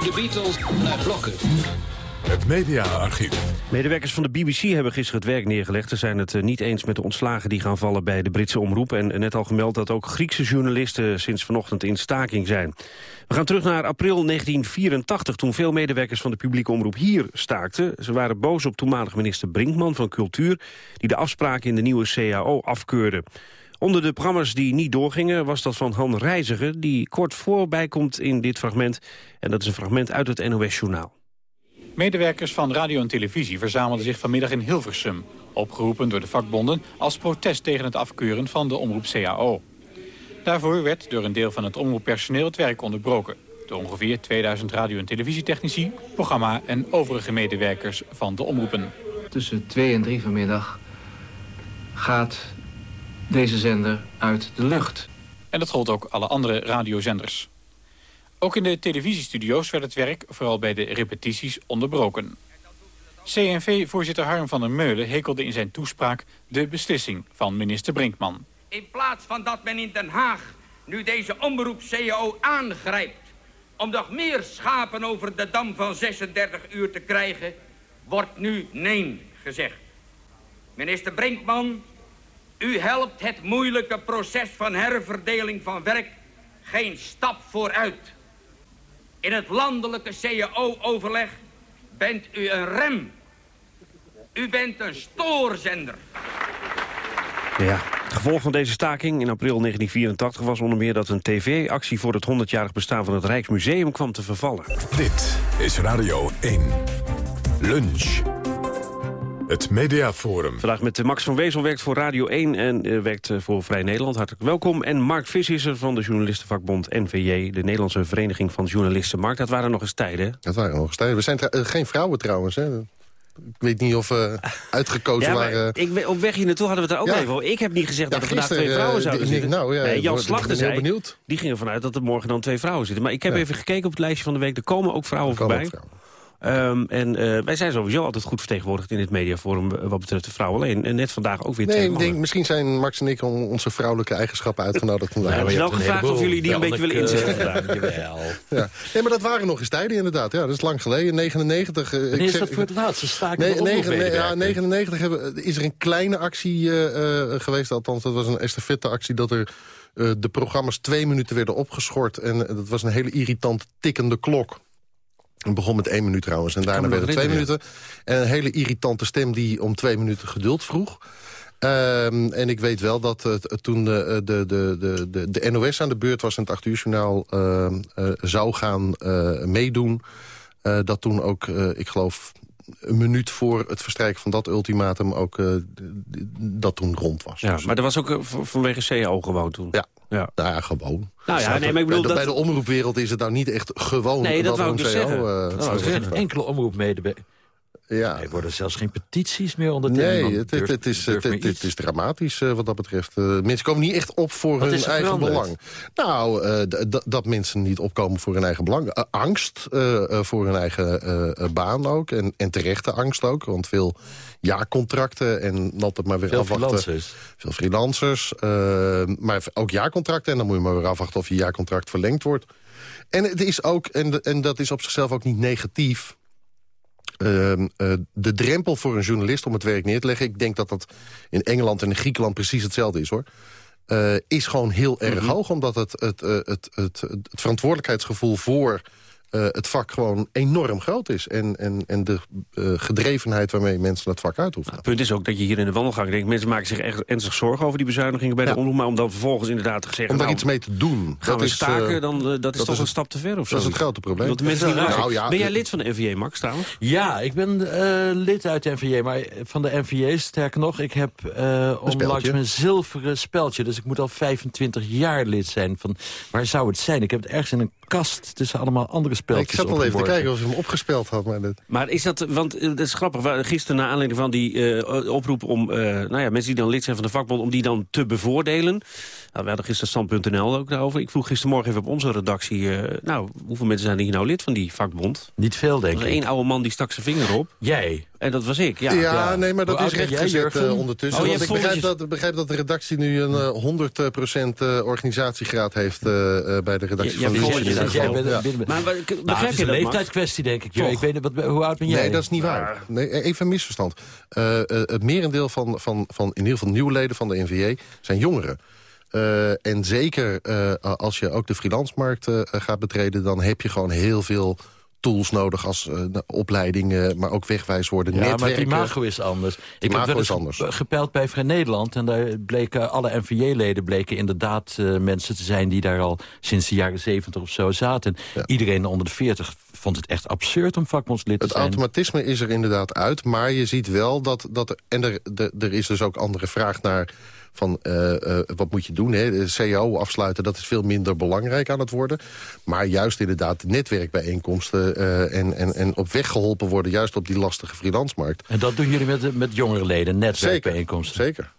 De Beatles naar blokken. Het mediaarchief. Medewerkers van de BBC hebben gisteren het werk neergelegd. Ze zijn het eh, niet eens met de ontslagen die gaan vallen bij de Britse omroep. En net al gemeld dat ook Griekse journalisten sinds vanochtend in staking zijn. We gaan terug naar april 1984, toen veel medewerkers van de publieke omroep hier staakten. Ze waren boos op toenmalig minister Brinkman van Cultuur... die de afspraken in de nieuwe CAO afkeurde. Onder de programma's die niet doorgingen was dat van Han Reiziger... die kort voorbij komt in dit fragment. En dat is een fragment uit het NOS-journaal. Medewerkers van radio en televisie verzamelden zich vanmiddag in Hilversum. Opgeroepen door de vakbonden als protest tegen het afkeuren van de omroep CAO. Daarvoor werd door een deel van het omroeppersoneel het werk onderbroken. De ongeveer 2000 radio- en televisietechnici, programma en overige medewerkers van de omroepen. Tussen 2 en 3 vanmiddag gaat deze zender uit de lucht. En dat gold ook alle andere radiozenders. Ook in de televisiestudio's werd het werk, vooral bij de repetities, onderbroken. CNV-voorzitter Harm van der Meulen hekelde in zijn toespraak de beslissing van minister Brinkman. In plaats van dat men in Den Haag nu deze omroep-CEO aangrijpt... om nog meer schapen over de dam van 36 uur te krijgen... wordt nu nee gezegd. Minister Brinkman, u helpt het moeilijke proces van herverdeling van werk geen stap vooruit. In het landelijke CAO-overleg bent u een rem. U bent een stoorzender. Ja, het gevolg van deze staking in april 1984 was onder meer dat een tv-actie voor het 100-jarig bestaan van het Rijksmuseum kwam te vervallen. Dit is Radio 1. Lunch. Het Mediaforum. Vandaag met Max van Wezel werkt voor Radio 1 en uh, werkt uh, voor Vrij Nederland. Hartelijk welkom. En Mark Vis is er van de journalistenvakbond NVJ... de Nederlandse Vereniging van Journalisten. Mark, dat waren nog eens tijden. Dat waren nog eens tijden. We zijn uh, geen vrouwen trouwens, hè? Ik weet niet of we uitgekozen ja, waren. Ik, op weg hier naartoe hadden we het er ook Ja. even over. Ik heb niet gezegd Ja, dat er vandaag twee vrouwen eh, zouden die- zitten. nou ja, nee, Jan Slachter zei, benieuwd. die ging ervan uit dat er morgen dan twee vrouwen zitten. Maar ik heb even gekeken op het lijstje van de week. Er komen ook vrouwen komen voorbij. Ehm, en eh, wij zijn sowieso altijd goed vertegenwoordigd in het mediaforum... eh, wat betreft de vrouwen. Alleen en net vandaag ook weer twee Nee, ik denk, misschien zijn Max en ik om onze vrouwelijke eigenschappen uitgenodigd vandaag. Ja, maar je wel gevraagd of jullie die een beetje willen inzetten vandaag. Jawel. Ja. Nee, maar dat waren nog eens tijden inderdaad. Ja, dat is lang geleden. 99. eh, Wanneer ik is zeg- dat voor het laatste Nee, van negen- nee, ja, omroepmedewerkers? 99 hebben, is er een kleine actie eh, eh, geweest. Althans, dat was een estafette actie dat er eh, de programma's twee minuten werden opgeschort. En eh, dat was een hele irritant tikkende klok. Het begon met één minuut trouwens. En daarna werden het twee minuten. En een hele irritante stem die om twee minuten geduld vroeg. Ehm, en ik weet wel dat het het toen de, de, de, de, de, de NOS aan de beurt was... en het 8 uur journaal ehm, eh, zou gaan eh, meedoen... eh, dat toen ook, eh, ik geloof, een minuut voor het verstrijken van dat ultimatum... ook eh, dat toen rond was. Ja, maar dat was ook eh, vanwege CAO gewoon toen. Ja, ja. nou ja, gewoon. Nou ja, nee, maar ik bedoel bij, de, dat- bij de omroepwereld is het nou niet echt gewoon... Nee, dat wou ik een dus zeggen. eh, Dat Nou, er geen enkele omroepmedewerker. Ja. Er worden zelfs geen petities meer ondertekend. Nee, het, het, het is, het, is dramatisch eh, wat dat betreft. Eh, mensen komen niet echt op voor Wat hun eigen veranderd? belang. Nou, eh, dat mensen niet opkomen voor hun eigen belang. Angst voor hun eigen baan ook. En, en terechte angst ook. Want veel jaarcontracten en altijd maar weer Veel afwachten. freelancers. Veel freelancers. maar ook jaarcontracten. En dan moet je maar weer afwachten of je jaarcontract verlengd wordt. En het is ook, en, en dat is op zichzelf ook niet negatief... Ehm, eh, de drempel voor een journalist om het werk neer te leggen... ik denk dat dat in Engeland en in Griekenland precies hetzelfde is, hoor... eh, is gewoon heel erg Mhm. hoog, omdat het, het, eh, het, het, het, het verantwoordelijkheidsgevoel voor... eh, het vak gewoon enorm groot is. En, en, en de eh, gedrevenheid waarmee mensen het vak uitoefenen. Het punt is ook dat je hier in de wandelgang denkt... mensen maken zich echt ernstig zorgen over die bezuinigingen bij de omroep... maar om dan vervolgens inderdaad te zeggen... Om daar nou, iets mee te doen. Gaan dat we is, staken, eh, dan dat is toch een stap te ver of zo? Dat is het grote probleem. Mensen nou, ja, ben jij lid van de NVA, Max, trouwens? Ja, ik ben eh, lid uit de NVA, maar van de NVA, sterker nog... ik heb eh onlangs mijn zilveren speldje, dus ik moet al 25 jaar lid zijn. Van, waar zou het zijn? Ik heb het ergens in een kast tussen allemaal andere spelletjes Ik zat al even te kijken of ze hem opgespeld had. Maar dat... Maar is dat, want eh, dat is grappig, gisteren naar aanleiding van die eh, oproep om, eh, nou ja, mensen die dan lid zijn van de vakbond, om die dan te bevoordelen. Nou, we hadden gisteren stand.nl ook daarover. Ik vroeg gistermorgen even op onze redactie, eh, nou, hoeveel mensen zijn er hier nou lid van die vakbond? Niet veel, denk Er ik. één oude man die stak zijn vinger op. Jij? En dat was ik, ja. Ja, nee, maar Hoe dat is ben jij, rechtgezet eh, ondertussen. Oh, je want ik begrijp dat, begrijp dat de redactie nu een eh, 100% eh, organisatiegraad heeft eh, eh, bij de redactie Ja, van ja, de dat jij bent- Ja. bent- Maar, Nou, begrijp het is je een dat, leeftijdskwestie, denk ik. Ik weet niet, wat, hoe oud ben jij? Nee, dat is niet waar. Nee, e- even een misverstand. Het merendeel van, van, van in ieder geval nieuwe leden van de NVA zijn jongeren. Eh, en zeker eh, als je ook de freelance-markt eh, gaat betreden... dan heb je gewoon heel veel tools nodig als opleidingen... maar ook wegwijswoorden, Ja, maar netwerken. het imago is anders. ik heb wel eens anders. ge- gepeild bij Vrij Nederland... en daar bleken alle NVJ-leden bleken inderdaad mensen te zijn... die daar al sinds de jaren zeventig of zo zaten. En Iedereen onder de 40 vond het echt absurd om vakbondslid te Het zijn. automatisme is er inderdaad uit, maar je ziet wel dat... dat er, en er, er, er is dus ook andere vraag naar van eh, eh, wat moet je doen. Hè? De CAO afsluiten, dat is veel minder belangrijk aan het worden. Maar juist inderdaad netwerkbijeenkomsten eh, en, en, en op weg geholpen worden... juist op die lastige freelancemarkt. En dat doen jullie met, met jongere leden, netwerkbijeenkomsten. Zeker.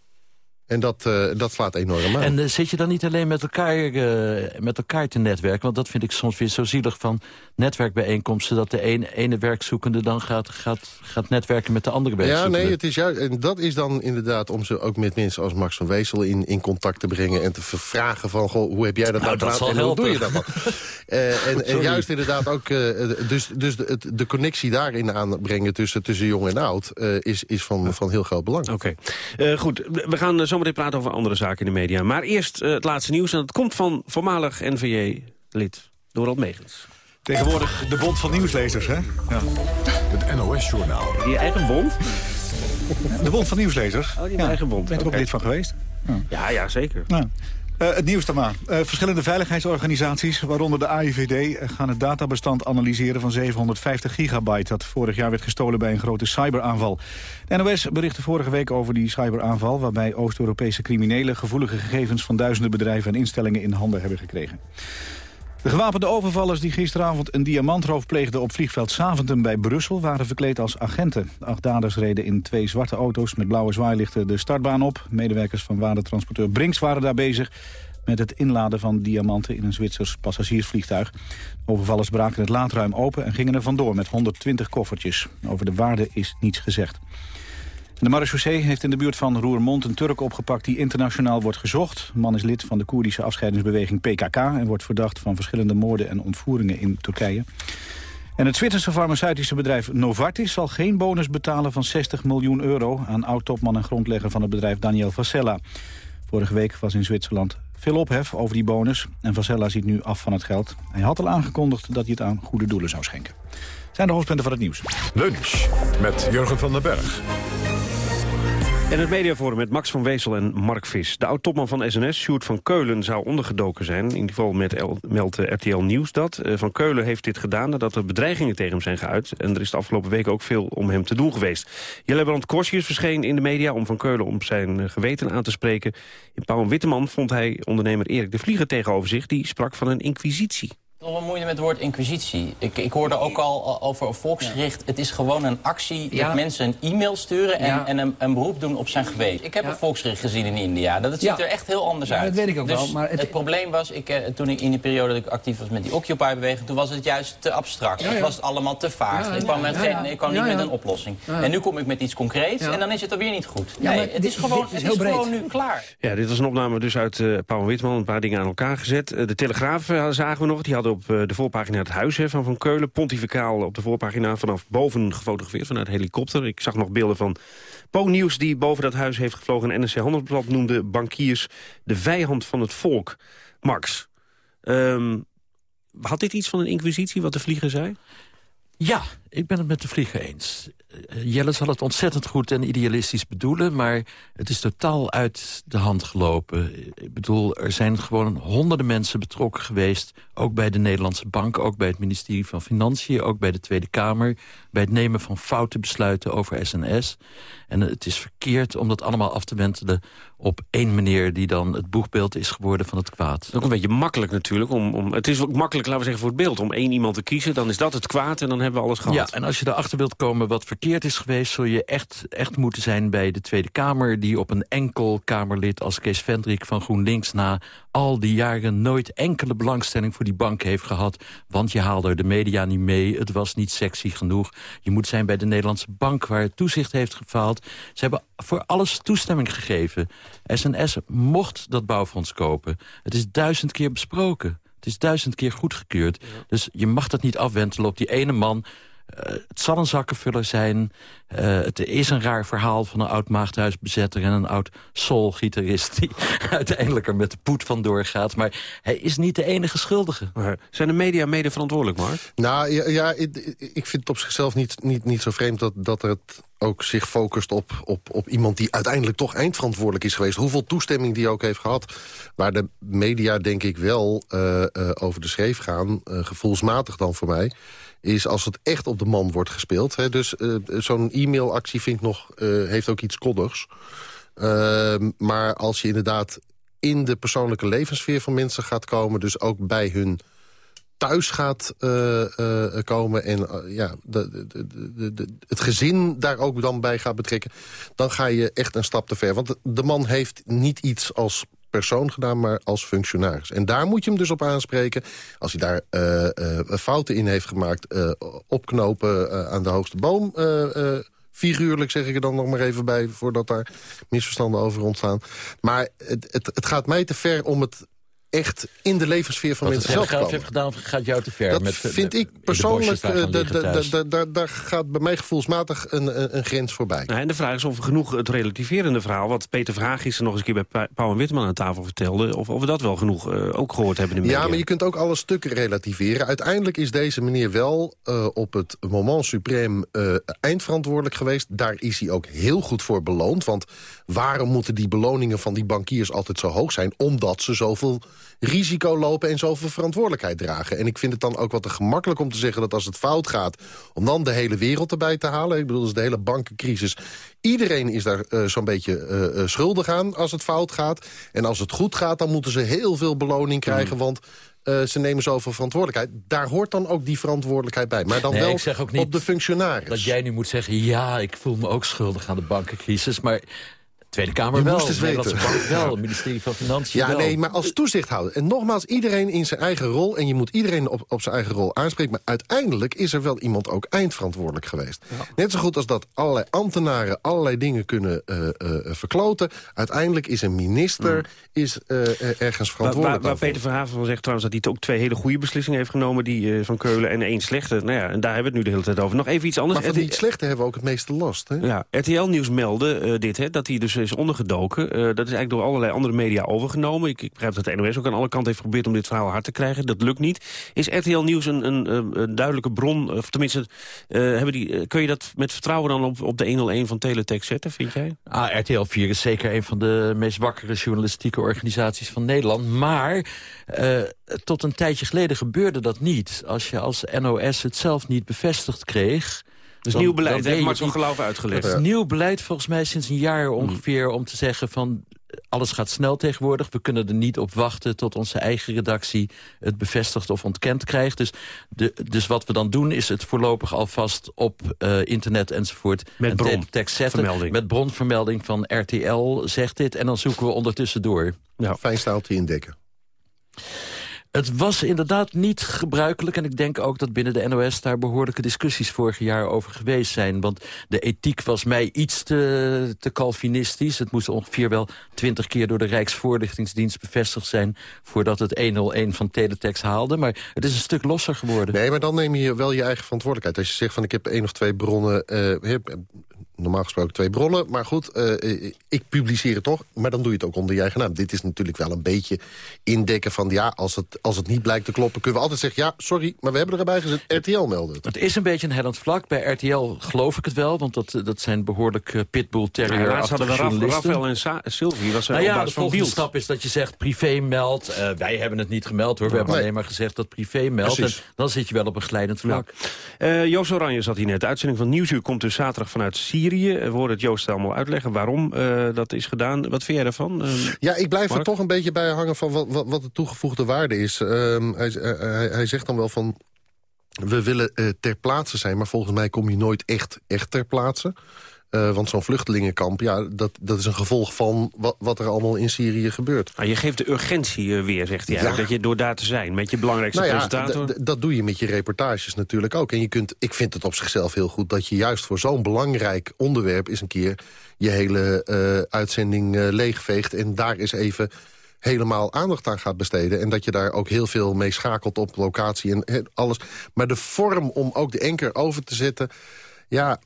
En dat, eh, dat slaat enorm aan. En eh, zit je dan niet alleen met elkaar, eh, met elkaar te netwerken? Want dat vind ik soms weer zo zielig van netwerkbijeenkomsten... dat de een, ene werkzoekende dan gaat, gaat, gaat netwerken met de andere Ja, werkzoekende. nee, het is juist, en dat is dan inderdaad om ze ook met mensen als Max van Weesel in, in contact te brengen en te vragen van, goh, hoe heb jij dat Nou, nou, dat gedaan zal en hoe doe je helpen. dat dan? Eh, en, en juist inderdaad ook, eh, dus, dus de, de connectie daarin aanbrengen tussen, tussen jong en oud eh, is, is van, van heel groot belang. Oké, Eh, goed. We gaan eh, zometeen praten over andere zaken in de media. Maar eerst eh, het laatste nieuws. En dat komt van voormalig NVJ-lid Dorald Megens. Tegenwoordig de bond van nieuwslezers, hè? Ja. Het NOS-journaal. Je eigen bond? De bond van nieuwslezers. Oh, die ja. eigen bond. Ben je er ook lid van geweest? Ja, ja, zeker. Nou, eh, het nieuws dan maar. Eh, verschillende veiligheidsorganisaties, waaronder de AIVD... eh, gaan het databestand analyseren van 750 gigabyte... dat vorig jaar werd gestolen bij een grote cyberaanval. NOS berichtte vorige week over die cyberaanval... waarbij Oost-Europese criminelen gevoelige gegevens... van duizenden bedrijven en instellingen in handen hebben gekregen. De gewapende overvallers die gisteravond een diamantroof pleegden op vliegveld Saventem bij Brussel waren verkleed als agenten. De acht daders reden in twee zwarte auto's met blauwe zwaailichten de startbaan op. Medewerkers van waardetransporteur Brinks waren daar bezig met het inladen van diamanten in een Zwitsers passagiersvliegtuig. Overvallers braken het laadruim open en gingen er vandoor met 120 koffertjes. Over de waarde is niets gezegd. De marechaussee heeft in de buurt van Roermond een Turk opgepakt die internationaal wordt gezocht. De man is lid van de Koerdische afscheidingsbeweging PKK... en wordt verdacht van verschillende moorden en ontvoeringen in Turkije. En het Zwitserse farmaceutische bedrijf Novartis zal geen bonus betalen van 60 miljoen euro... aan oud-topman en grondlegger van het bedrijf Daniel Vasella. Vorige week was in Zwitserland veel ophef over die bonus... en Vasella ziet nu af van het geld. Hij had al aangekondigd dat hij het aan goede doelen zou schenken. Zijn de hoofdpunten van het nieuws. Lunch met Jurgen van den Berg. En het mediaforum met Max van Weesel en Mark Vis. De oud-topman van SNS, Sjoerd van Keulen, zou ondergedoken zijn. In ieder geval meldt RTL Nieuws dat. Eh, Van Keulen heeft dit gedaan nadat er bedreigingen tegen hem zijn geuit. En er is de afgelopen weken ook veel om hem te doen geweest. Jellebrand Korsjes verscheen in de media om Van Keulen om zijn eh, geweten aan te spreken. In Pauw Witteman vond hij ondernemer Erik de Vlieger tegenover zich. Die sprak van een inquisitie. Nog wel moeite met het woord inquisitie. Ik, ik hoorde ook al over volksgericht. Het is gewoon een actie Ja. dat mensen een e-mail sturen... en, Ja. en een, een beroep doen op zijn geweten. Ik heb een volksgericht gezien in India. Dat het Ja. ziet er echt heel anders Ja, uit. dat weet ik ook dus wel, maar het... het- probleem was, ik, eh, toen ik in die periode dat ik actief was met die Occupy-beweging... toen was het juist te abstract. Ja, Het was allemaal te vaag. Ja, ik kwam, met ja, geen, ja. ik kwam Ja, niet ja. met een oplossing. Ja. En nu kom ik met iets concreets Ja. en dan is het alweer niet goed. Ja, nee, het dit- is gewoon, dit is het is breed. gewoon nu klaar. Ja, dit was een opname dus uit eh Pauw en Witman. Een paar dingen aan elkaar gezet. Eh, de Telegraaf zagen we nog. Die hadden op eh, de voorpagina het huis van Van Keulen. Pontificaal op de voorpagina vanaf boven gefotografeerd. Vanuit helikopter. Ik zag nog beelden van Po Nieuws die boven dat huis heeft gevlogen. En NRC Handelsblad noemde bankiers de vijand van het volk. Max, ehm, had dit iets van een inquisitie, wat de vlieger zei? Ja, ik ben het met de vlieger eens. Uh, Jelle zal het ontzettend goed en idealistisch bedoelen... maar het is totaal uit de hand gelopen. Ik bedoel, er zijn gewoon honderden mensen betrokken geweest... ook bij de Nederlandse Bank, ook bij het ministerie van Financiën... ook bij de Tweede Kamer, bij het nemen van foute besluiten over SNS. En het is verkeerd om dat allemaal af te wentelen op één meneer... die dan het boegbeeld is geworden van het kwaad. Het is ook een beetje makkelijk natuurlijk. Om, om, het is ook makkelijk, laten we zeggen, voor het beeld. Om één iemand te kiezen, dan is dat het kwaad en dan hebben we alles gehad. Ja, en als je erachter wilt komen wat verkeerd is geweest... zul je echt, echt moeten zijn bij de Tweede Kamer... die op een enkel Kamerlid als Kees Vendrik van GroenLinks... na al die jaren nooit enkele belangstelling voor die bank heeft gehad. Want je haalde de media niet mee, het was niet sexy genoeg. Je moet zijn bij de Nederlandse bank waar het toezicht heeft gefaald. Ze hebben voor alles toestemming gegeven. SNS mocht dat bouwfonds kopen. Het is duizend keer besproken. Het is duizend keer goedgekeurd. Dus je mag dat niet afwentelen op die ene man uh, het zal een zakkenvuller zijn. Uh, het is een raar verhaal van een oud maagdhuisbezetter... en een oud soul-gitarist die uiteindelijk er met de poet vandoor gaat. Maar hij is niet de enige schuldige. Maar zijn de media mede verantwoordelijk, Mark? Nou, ja, ja ik, ik, vind het op zichzelf niet, niet, niet zo vreemd... dat, dat het ook zich focust op, op, op iemand die uiteindelijk toch eindverantwoordelijk is geweest. Hoeveel toestemming die ook heeft gehad. Waar de media denk ik wel uh, over de schreef gaan, gevoelsmatig dan voor mij is als het echt op de man wordt gespeeld. Hè. Dus uh, zo'n e-mailactie vind ik nog, uh, heeft ook iets koddigs. Uh, maar als je inderdaad in de persoonlijke levenssfeer van mensen gaat komen... dus ook bij hun thuis gaat komen en ja, de, de, de, het gezin daar ook dan bij gaat betrekken... dan ga je echt een stap te ver. Want de man heeft niet iets als persoon gedaan, maar als functionaris. En daar moet je hem dus op aanspreken. Als hij daar uh, uh, fouten in heeft gemaakt, opknopen aan de hoogste boom... figuurlijk zeg ik er dan nog maar even bij... voordat daar misverstanden over ontstaan. Maar het, het, het gaat mij te ver om het echt in de levenssfeer van mensen zelf komen. heeft gedaan, gaat jou te ver. Dat met, vind ik persoonlijk, daar gaat bij mij gevoelsmatig een, een grens voorbij. Nou, en de vraag is of we genoeg het relativerende verhaal... wat Peter Vraag is er nog eens een keer bij Pauw en Witteman aan tafel vertelde... of, of we dat wel genoeg uh, ook gehoord hebben in de media. Ja, maar je kunt ook alle stukken relativeren. Uiteindelijk is deze meneer wel uh, op het moment suprem uh, eindverantwoordelijk geweest. Daar is hij ook heel goed voor beloond. Want waarom moeten die beloningen van die bankiers altijd zo hoog zijn? Omdat ze zoveel risico lopen en zoveel verantwoordelijkheid dragen. En ik vind het dan ook wat te gemakkelijk om te zeggen dat als het fout gaat... om dan de hele wereld erbij te halen. Ik bedoel, dus de hele bankencrisis. Iedereen is daar uh, zo'n beetje uh, schuldig aan als het fout gaat. En als het goed gaat, dan moeten ze heel veel beloning krijgen... Mm. want uh, ze nemen zoveel verantwoordelijkheid. Daar hoort dan ook die verantwoordelijkheid bij. Maar dan nee, wel ik zeg ook niet op de functionaris. Dat jij nu moet zeggen, ja, ik voel me ook schuldig aan de bankencrisis. Maar Tweede Kamer je wel, moest het Nederlandse weten. Bank wel, het ministerie van Financiën Ja, wel. nee, maar als toezichthouder. En nogmaals, iedereen in zijn eigen rol... en je moet iedereen op, op zijn eigen rol aanspreken... maar uiteindelijk is er wel iemand ook eindverantwoordelijk geweest. Net zo goed als dat allerlei ambtenaren allerlei dingen kunnen uh, uh, verkloten... uiteindelijk is een minister Mm. is, uh, ergens Waar, waar, verantwoordelijk waar Peter Verhaven van zegt trouwens dat hij ook twee hele goede beslissingen heeft genomen... die uh, van Keulen en één slechte. Nou ja, en daar hebben we het nu de hele tijd over. Nog even iets anders. Maar van die slechte hebben we ook het meeste last. Hè? Ja, RTL Nieuws meldde uh, dit, hè, dat hij dus is ondergedoken. Uh, dat is eigenlijk door allerlei andere media overgenomen. Ik, ik begrijp dat de NOS ook aan alle kanten heeft geprobeerd om dit verhaal hard te krijgen. Dat lukt niet. Is RTL Nieuws een, een, een duidelijke bron, of tenminste, uh, hebben die, kun je dat met vertrouwen dan op, op de 101 van Teletext zetten, vind jij? Ah, RTL 4 is zeker een van de meest wakkere journalistieke organisaties van Nederland. Maar tot een tijdje geleden gebeurde dat niet. Als je als NOS het zelf niet bevestigd kreeg... Dus nieuw beleid, heeft Geloof uitgelegd. Het is nieuw beleid volgens mij sinds een jaar ongeveer... om te zeggen van alles gaat snel tegenwoordig. We kunnen er niet op wachten tot onze eigen redactie het bevestigd of ontkend krijgt. Dus, de, dus wat we dan doen is het voorlopig alvast op uh, internet enzovoort... Met en bronvermelding. zetten. Met bronvermelding van RTL zegt dit en dan zoeken we ondertussen door. Ja. Fijn staaltje indekken. Het was inderdaad niet gebruikelijk. En ik denk ook dat binnen de NOS daar behoorlijke discussies vorig jaar over geweest zijn. Want de ethiek was mij iets te, te calvinistisch. Het moest ongeveer wel twintig keer door de Rijksvoorlichtingsdienst bevestigd zijn... voordat het 101 van Teletext haalde. Maar het is een stuk losser geworden. Nee, maar dan neem je wel je eigen verantwoordelijkheid. Als je zegt van ik heb één of twee bronnen... Heb, normaal gesproken twee bronnen. Maar goed, eh, ik publiceer het toch. Maar dan doe je het ook onder je eigen naam. Dit is natuurlijk wel een beetje indekken van... ja, als het, als het niet blijkt te kloppen, kunnen we altijd zeggen... ja, sorry, maar we hebben er erbij gezet. RTL melden het. Het is een beetje een hellend vlak. Bij RTL geloof ik het wel, want dat, dat zijn behoorlijk uh, pitbull terrier ja, Laatst hadden we Rafael en Sa Sylvie. Was nou ja, de volgende stap is dat je zegt privé meldt. Uh, wij hebben het niet gemeld hoor. We hebben alleen maar gezegd dat privé meldt. En dan zit je wel op een glijdend vlak. Ja. Uh, Joost Oranje zat hier net. De uitzending van Nieuwsuur komt dus zaterdag vanuit Syrië. We horen het Joost allemaal uitleggen waarom uh, dat is gedaan. Wat vind jij daarvan? Uh, ja, ik blijf Mark? er toch een beetje bij hangen van wat, wat, wat de toegevoegde waarde is. Ehm, hij, hij, hij, zegt dan wel van... We willen ter plaatse zijn, maar volgens mij kom je nooit echt, echt ter plaatse. Uh, want zo'n vluchtelingenkamp, ja, dat, dat is een gevolg van wat, wat er allemaal in Syrië gebeurt. Ah, je geeft de urgentie uh, weer, zegt hij. Ja. Dat je door daar te zijn, met je belangrijkste nou ja, presentator. Dat doe je met je reportages natuurlijk ook. En je kunt, ik vind het op zichzelf heel goed dat je juist voor zo'n belangrijk onderwerp... eens een keer je hele uh, uitzending leegveegt en daar eens even helemaal aandacht aan gaat besteden... en dat je daar ook heel veel mee schakelt op locatie en alles. Maar de vorm om ook de enker over te zetten... ja,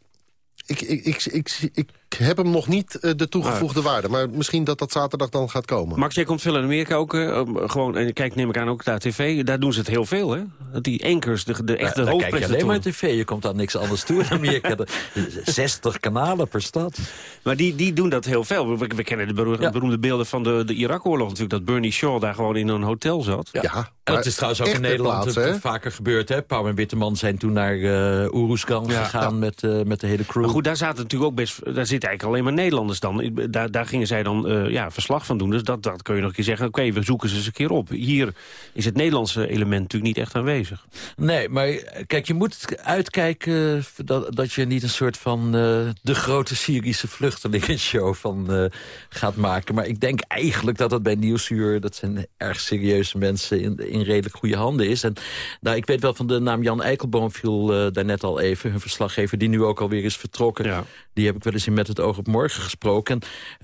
ik, ik, ik, ik, ik heb hem nog niet uh, de toegevoegde ah. waarde. Maar misschien dat dat zaterdag dan gaat komen. Max, jij komt veel in Amerika ook. Uh, gewoon, en kijk, neem ik aan ook naar tv. Daar doen ze het heel veel, hè? Die enkers, de, de echte ja, kijk je alleen maar tv. Je komt aan niks anders toe in Amerika. 60 kanalen per stad. Maar die, die doen dat heel veel. We, we kennen de beroemde, ja. beroemde beelden van de, de Irak-oorlog natuurlijk. Dat Bernie Shaw daar gewoon in een hotel zat. Ja, ja en dat is trouwens ook in Nederland plaats, vaker gebeurd. Hè? Pauw en Witteman zijn toen naar uh, gegaan Met, uh, met de hele crew. Maar goed, daar zaten natuurlijk ook best... Daar zitten eigenlijk alleen maar Nederlanders dan. Daar, daar gingen zij dan uh, ja, verslag van doen. Dus dat, dat kun je nog een keer zeggen. Oké, we zoeken ze eens een keer op. Hier is het Nederlandse element natuurlijk niet echt aanwezig. Nee, maar kijk, je moet uitkijken dat, dat je niet een soort van uh, de grote Syrische vluchtelingenshow van uh, gaat maken. Maar ik denk eigenlijk dat dat bij Nieuwsuur, dat zijn erg serieuze mensen, in, in redelijk goede handen is. En nou, ik weet wel van de naam Jan Eikelboom viel daar net al even. Hun verslaggever die nu ook alweer is vertrokken. Ja. Die heb ik wel eens in Met het oog op morgen gesproken.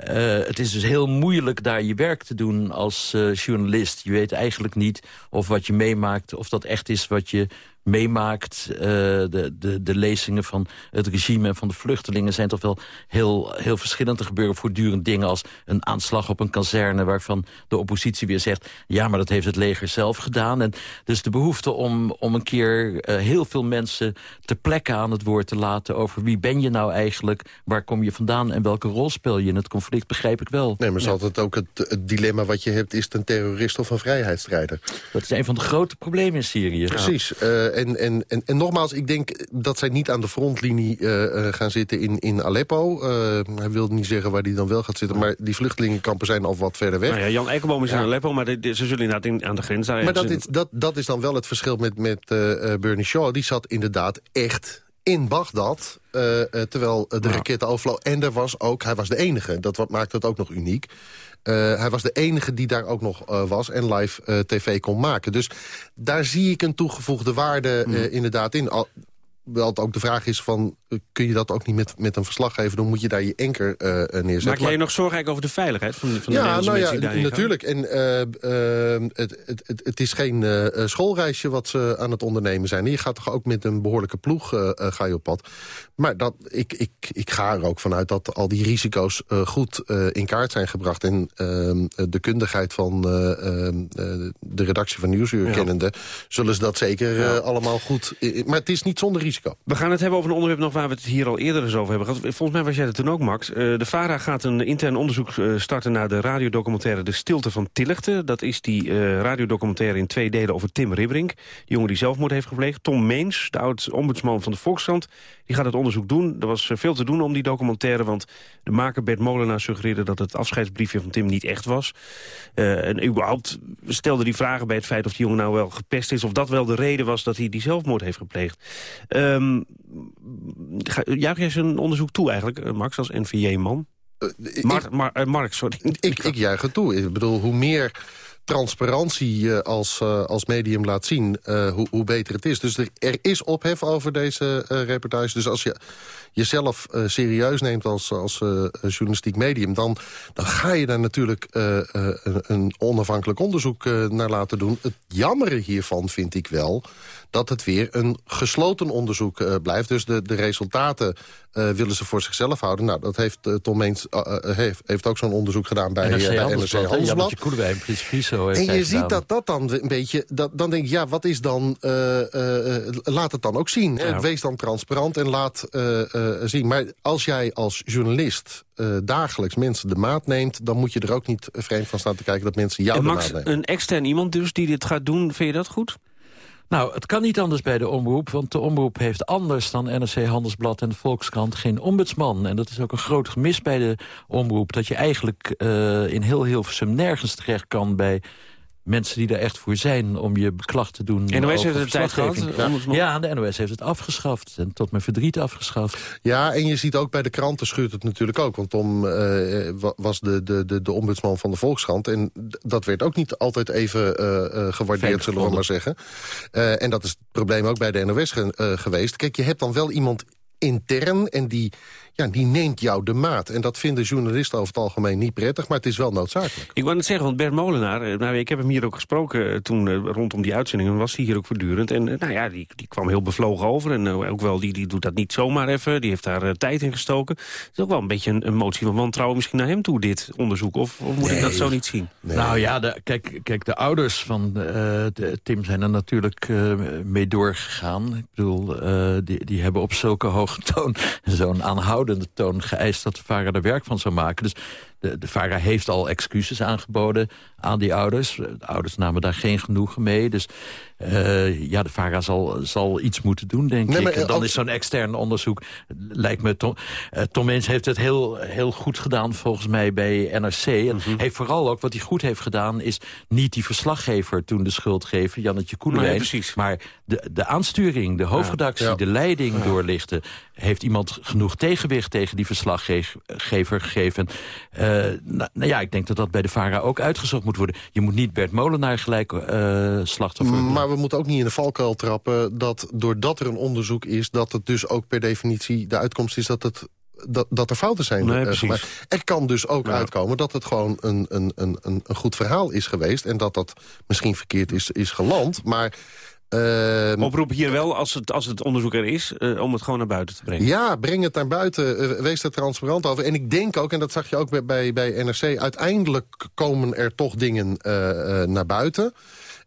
Uh, het is dus heel moeilijk daar je werk te doen als uh, journalist. Je weet eigenlijk niet of wat je meemaakt... of dat echt is wat je meemaakt. Uh, de, de, de lezingen van het regime en van de vluchtelingen... zijn toch wel heel, heel verschillend. Er gebeuren voortdurend dingen als een aanslag op een kazerne... waarvan de oppositie weer zegt... ja, maar dat heeft het leger zelf gedaan. En dus de behoefte om, om een keer uh, heel veel mensen ter plekke aan het woord te laten... over wie ben je nou eigenlijk, waar kom je vandaan... en welke rol speel je in het conflict, begrijp ik wel. Nee, maar is ja. altijd ook het, het, dilemma wat je hebt... is het een terrorist of een vrijheidsstrijder? Dat is een van de grote problemen in Syrië. Precies. Uh, en, en, en, en, nogmaals, ik denk dat zij niet aan de frontlinie uh, gaan zitten in, in Aleppo. Uh, hij wil niet zeggen waar hij dan wel gaat zitten. Maar die vluchtelingenkampen zijn al wat verder weg. Nou ja, Jan Eikelboom is ja. in Aleppo, maar de, de, ze zullen inderdaad in, aan de grens zijn. Maar dat is, dat, dat is dan wel het verschil met, met Bernie Shaw. Die zat inderdaad echt in Bagdad, terwijl de ja. raketten overvlogen. En er was ook, hij was de enige. Dat wat maakt het ook nog uniek. Uh, hij was de enige die daar ook nog uh, was en live uh, tv kon maken. Dus daar zie ik een toegevoegde waarde mm. inderdaad in. Al, wel ook de vraag is van, kun je dat ook niet met, met een verslaggever doen? Moet je daar je enker uh, neerzetten? Maak jij je nog zorgen over de veiligheid van, van de ja, nou ja, natuurlijk. En uh, uh, het, het, het, het is geen schoolreisje wat ze aan het ondernemen zijn. Je gaat toch ook met een behoorlijke ploeg ga je op pad. Maar dat, ik, ik, ik ga er ook vanuit dat al die risico's goed in kaart zijn gebracht. En ehm, de kundigheid van ehm, de redactie van Nieuwsuur ja. kennende... zullen ze dat zeker ja. allemaal goed... maar het is niet zonder risico. We gaan het hebben over een onderwerp nog waar we het hier al eerder eens over hebben gehad. Volgens mij was jij het toen ook, Max. Uh, de VARA gaat een intern onderzoek uh, starten naar de radiodocumentaire De Stilte van Tillichten. Dat is die uh, radiodocumentaire in twee delen over Tim Ribbrink. De jongen die zelfmoord heeft gepleegd. Tom Meens, de oud-ombudsman van de Volkskrant, die gaat het onderzoek doen. Er was veel te doen om die documentaire, want de maker Bert Molenaar suggereerde dat het afscheidsbriefje van Tim niet echt was. en überhaupt stelde die vragen bij het feit of die jongen nou wel gepest is, of dat wel de reden was dat hij die zelfmoord heeft gepleegd. Um, juich jij zijn onderzoek toe eigenlijk, Max, als NVJ-man? Uh, Mar Mar uh, Mark, sorry. Ik, ik juich het toe. Ik bedoel, hoe meer transparantie als, als medium laat zien, hoe, hoe beter het is. Dus er, er is ophef over deze reportage. Dus als je jezelf serieus neemt als, als journalistiek medium... Dan, dan ga je daar natuurlijk uh, een onafhankelijk onderzoek naar laten doen. Het jammere hiervan vind ik wel dat het weer een gesloten onderzoek uh, blijft. Dus de, de resultaten uh, willen ze voor zichzelf houden. Nou, dat heeft uh, Tom Meens heeft, heeft ook zo'n onderzoek gedaan bij NRC, bij NRC Handelsblad. Ja, en je ziet dat dat dan een beetje... Dat, dan denk ik, ja, wat is dan... laat het dan ook zien. Ja. Wees dan transparant en laat zien. Maar als jij als journalist dagelijks mensen de maat neemt... dan moet je er ook niet vreemd van staan te kijken dat mensen jou en de Max, maat nemen. een extern iemand dus die dit gaat doen, vind je dat goed? Nou, het kan niet anders bij de omroep, want de omroep heeft anders dan NRC Handelsblad en Volkskrant geen ombudsman. En dat is ook een groot gemis bij de omroep, dat je eigenlijk uh, in heel Hilversum nergens terecht kan bij mensen die er echt voor zijn om je klacht te doen. NOS heeft het tijd gehad? Ja. ja, de NOS heeft het afgeschaft. En tot mijn verdriet afgeschaft. Ja, en je ziet ook bij de kranten schuurt het natuurlijk ook. Want Tom uh, was de, de, de, de ombudsman van de Volkskrant. En dat werd ook niet altijd even uh, gewaardeerd, zullen we maar zeggen. Uh, en dat is het probleem ook bij de NOS ge geweest. Kijk, je hebt dan wel iemand intern en die ja, die neemt jou de maat. En dat vinden journalisten over het algemeen niet prettig, maar het is wel noodzakelijk. Ik wou net zeggen, want Bert Molenaar, eh, nou, ik heb hem hier ook gesproken eh, toen eh, rondom die uitzending, was hij hier ook voortdurend. En nou ja, die, die kwam heel bevlogen over en ook wel, die, die doet dat niet zomaar even, die heeft daar tijd in gestoken. Het is ook wel een beetje een, een motie van wantrouwen misschien naar hem toe, dit onderzoek, of, of moet nee. ik dat zo niet zien? Nee. Nou ja, de, kijk, kijk, de ouders van uh, de, Tim zijn er natuurlijk uh, mee doorgegaan. Ik bedoel, uh, die, die hebben op zulke hoge toon zo'n aanhoudende toon geëist dat de vader er werk van zou maken. Dus de, de VARA heeft al excuses aangeboden aan die ouders. De ouders namen daar geen genoegen mee. Dus uh, ja, de VARA zal, zal iets moeten doen, denk nee, ik. En dan als... is zo'n extern onderzoek, lijkt me... Tom, uh, Tom Meens heeft het heel, heel goed gedaan, volgens mij, bij NRC. En mm -hmm. heeft vooral ook, wat hij goed heeft gedaan... is niet die verslaggever toen de schuld geven, Jannetje Koelewijn. Nee, maar de, de aansturing, de hoofdredactie, ja, ja. de leiding ja. doorlichten... heeft iemand genoeg tegenwicht tegen die verslaggever gegeven. Uh, nou, nou, ja, ik denk dat dat bij de VARA ook uitgezocht moet worden. Je moet niet Bert Molenaar gelijk uh, slachtoffer... Maar we moeten ook niet in de valkuil trappen... dat doordat er een onderzoek is... dat het dus ook per definitie de uitkomst is dat het dat, dat er fouten zijn nee, uh, gemaakt. Er kan dus ook ja. uitkomen dat het gewoon een, een, een, een goed verhaal is geweest... en dat dat misschien verkeerd is, is geland, maar... Uh, Oproep hier wel, als het, als het onderzoek er is, uh, om het gewoon naar buiten te brengen. Ja, breng het naar buiten. Uh, wees er transparant over. En ik denk ook, en dat zag je ook bij, bij, bij NRC... uiteindelijk komen er toch dingen naar buiten...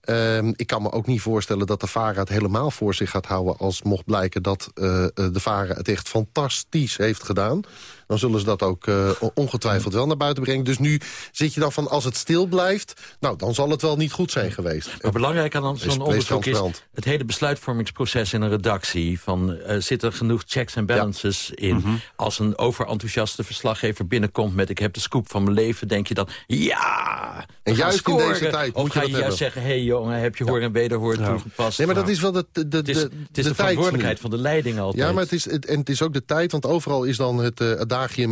Um, ik kan me ook niet voorstellen dat de VARA het helemaal voor zich gaat houden... als mocht blijken dat de VARA het echt fantastisch heeft gedaan dan zullen ze dat ook uh, ongetwijfeld wel naar buiten brengen. Dus nu zit je dan van, als het stil blijft... nou, dan zal het wel niet goed zijn geweest. Maar belangrijk aan zo'n onderzoek is het hele besluitvormingsproces in een redactie. Van, uh, zitten er genoeg checks en balances ja. in? Mm -hmm. Als een overenthousiaste verslaggever binnenkomt met... ik heb de scoop van mijn leven, denk je dan... ja, en juist scoren. in deze tijd Of ga je juist zeggen... hé hey, jongen, heb je hoor en wederhoor ja. toegepast? Nee, maar dat is wel de, de, de, het is, het is de, de verantwoordelijkheid van de leiding altijd. Ja, maar het is, het, en het is ook de tijd, want overal is dan het uh,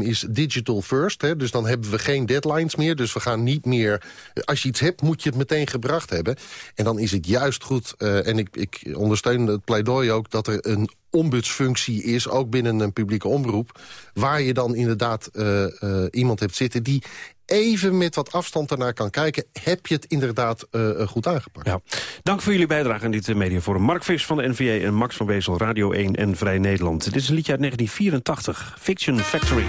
is digital first. Hè, dus dan hebben we geen deadlines meer. Dus we gaan niet meer... Als je iets hebt, moet je het meteen gebracht hebben. En dan is het juist goed, uh, en ik, ik ondersteun het pleidooi ook... dat er een ombudsfunctie is, ook binnen een publieke omroep... waar je dan inderdaad uh, uh, iemand hebt zitten die even met wat afstand ernaar kan kijken... heb je het inderdaad uh, goed aangepakt. Ja. Dank voor jullie bijdrage aan dit mediaforum. Mark Vis van de NVA en Max van Wezel, Radio 1 en Vrij Nederland. Dit is een liedje uit 1984, Fiction Factory.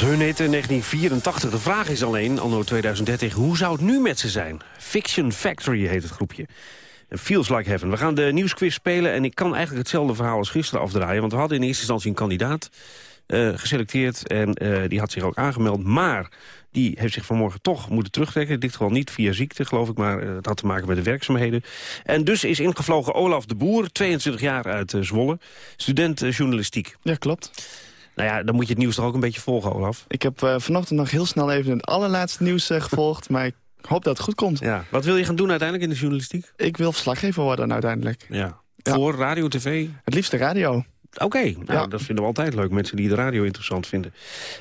Was hun hit in 1984. De vraag is alleen, anno 2030, hoe zou het nu met ze zijn? Fiction Factory heet het groepje. Feels Like Heaven. We gaan de nieuwsquiz spelen en ik kan eigenlijk hetzelfde verhaal als gisteren afdraaien. Want we hadden in eerste instantie een kandidaat uh, geselecteerd en uh, die had zich ook aangemeld. Maar die heeft zich vanmorgen toch moeten terugtrekken. Dit geval niet via ziekte, geloof ik, maar het had te maken met de werkzaamheden. En dus is ingevlogen Olaf de Boer, 22 jaar uit Zwolle. Student journalistiek. Ja, klopt. Nou ja, dan moet je het nieuws toch ook een beetje volgen, Olaf? Ik heb uh, vanochtend nog heel snel even het allerlaatste nieuws uh, gevolgd... maar ik hoop dat het goed komt. Ja. Wat wil je gaan doen uiteindelijk in de journalistiek? Ik wil verslaggever worden uiteindelijk. Ja. Voor radio, tv? Het liefste radio. Oké, okay, nou, ja. dat vinden we altijd leuk. Mensen die de radio interessant vinden.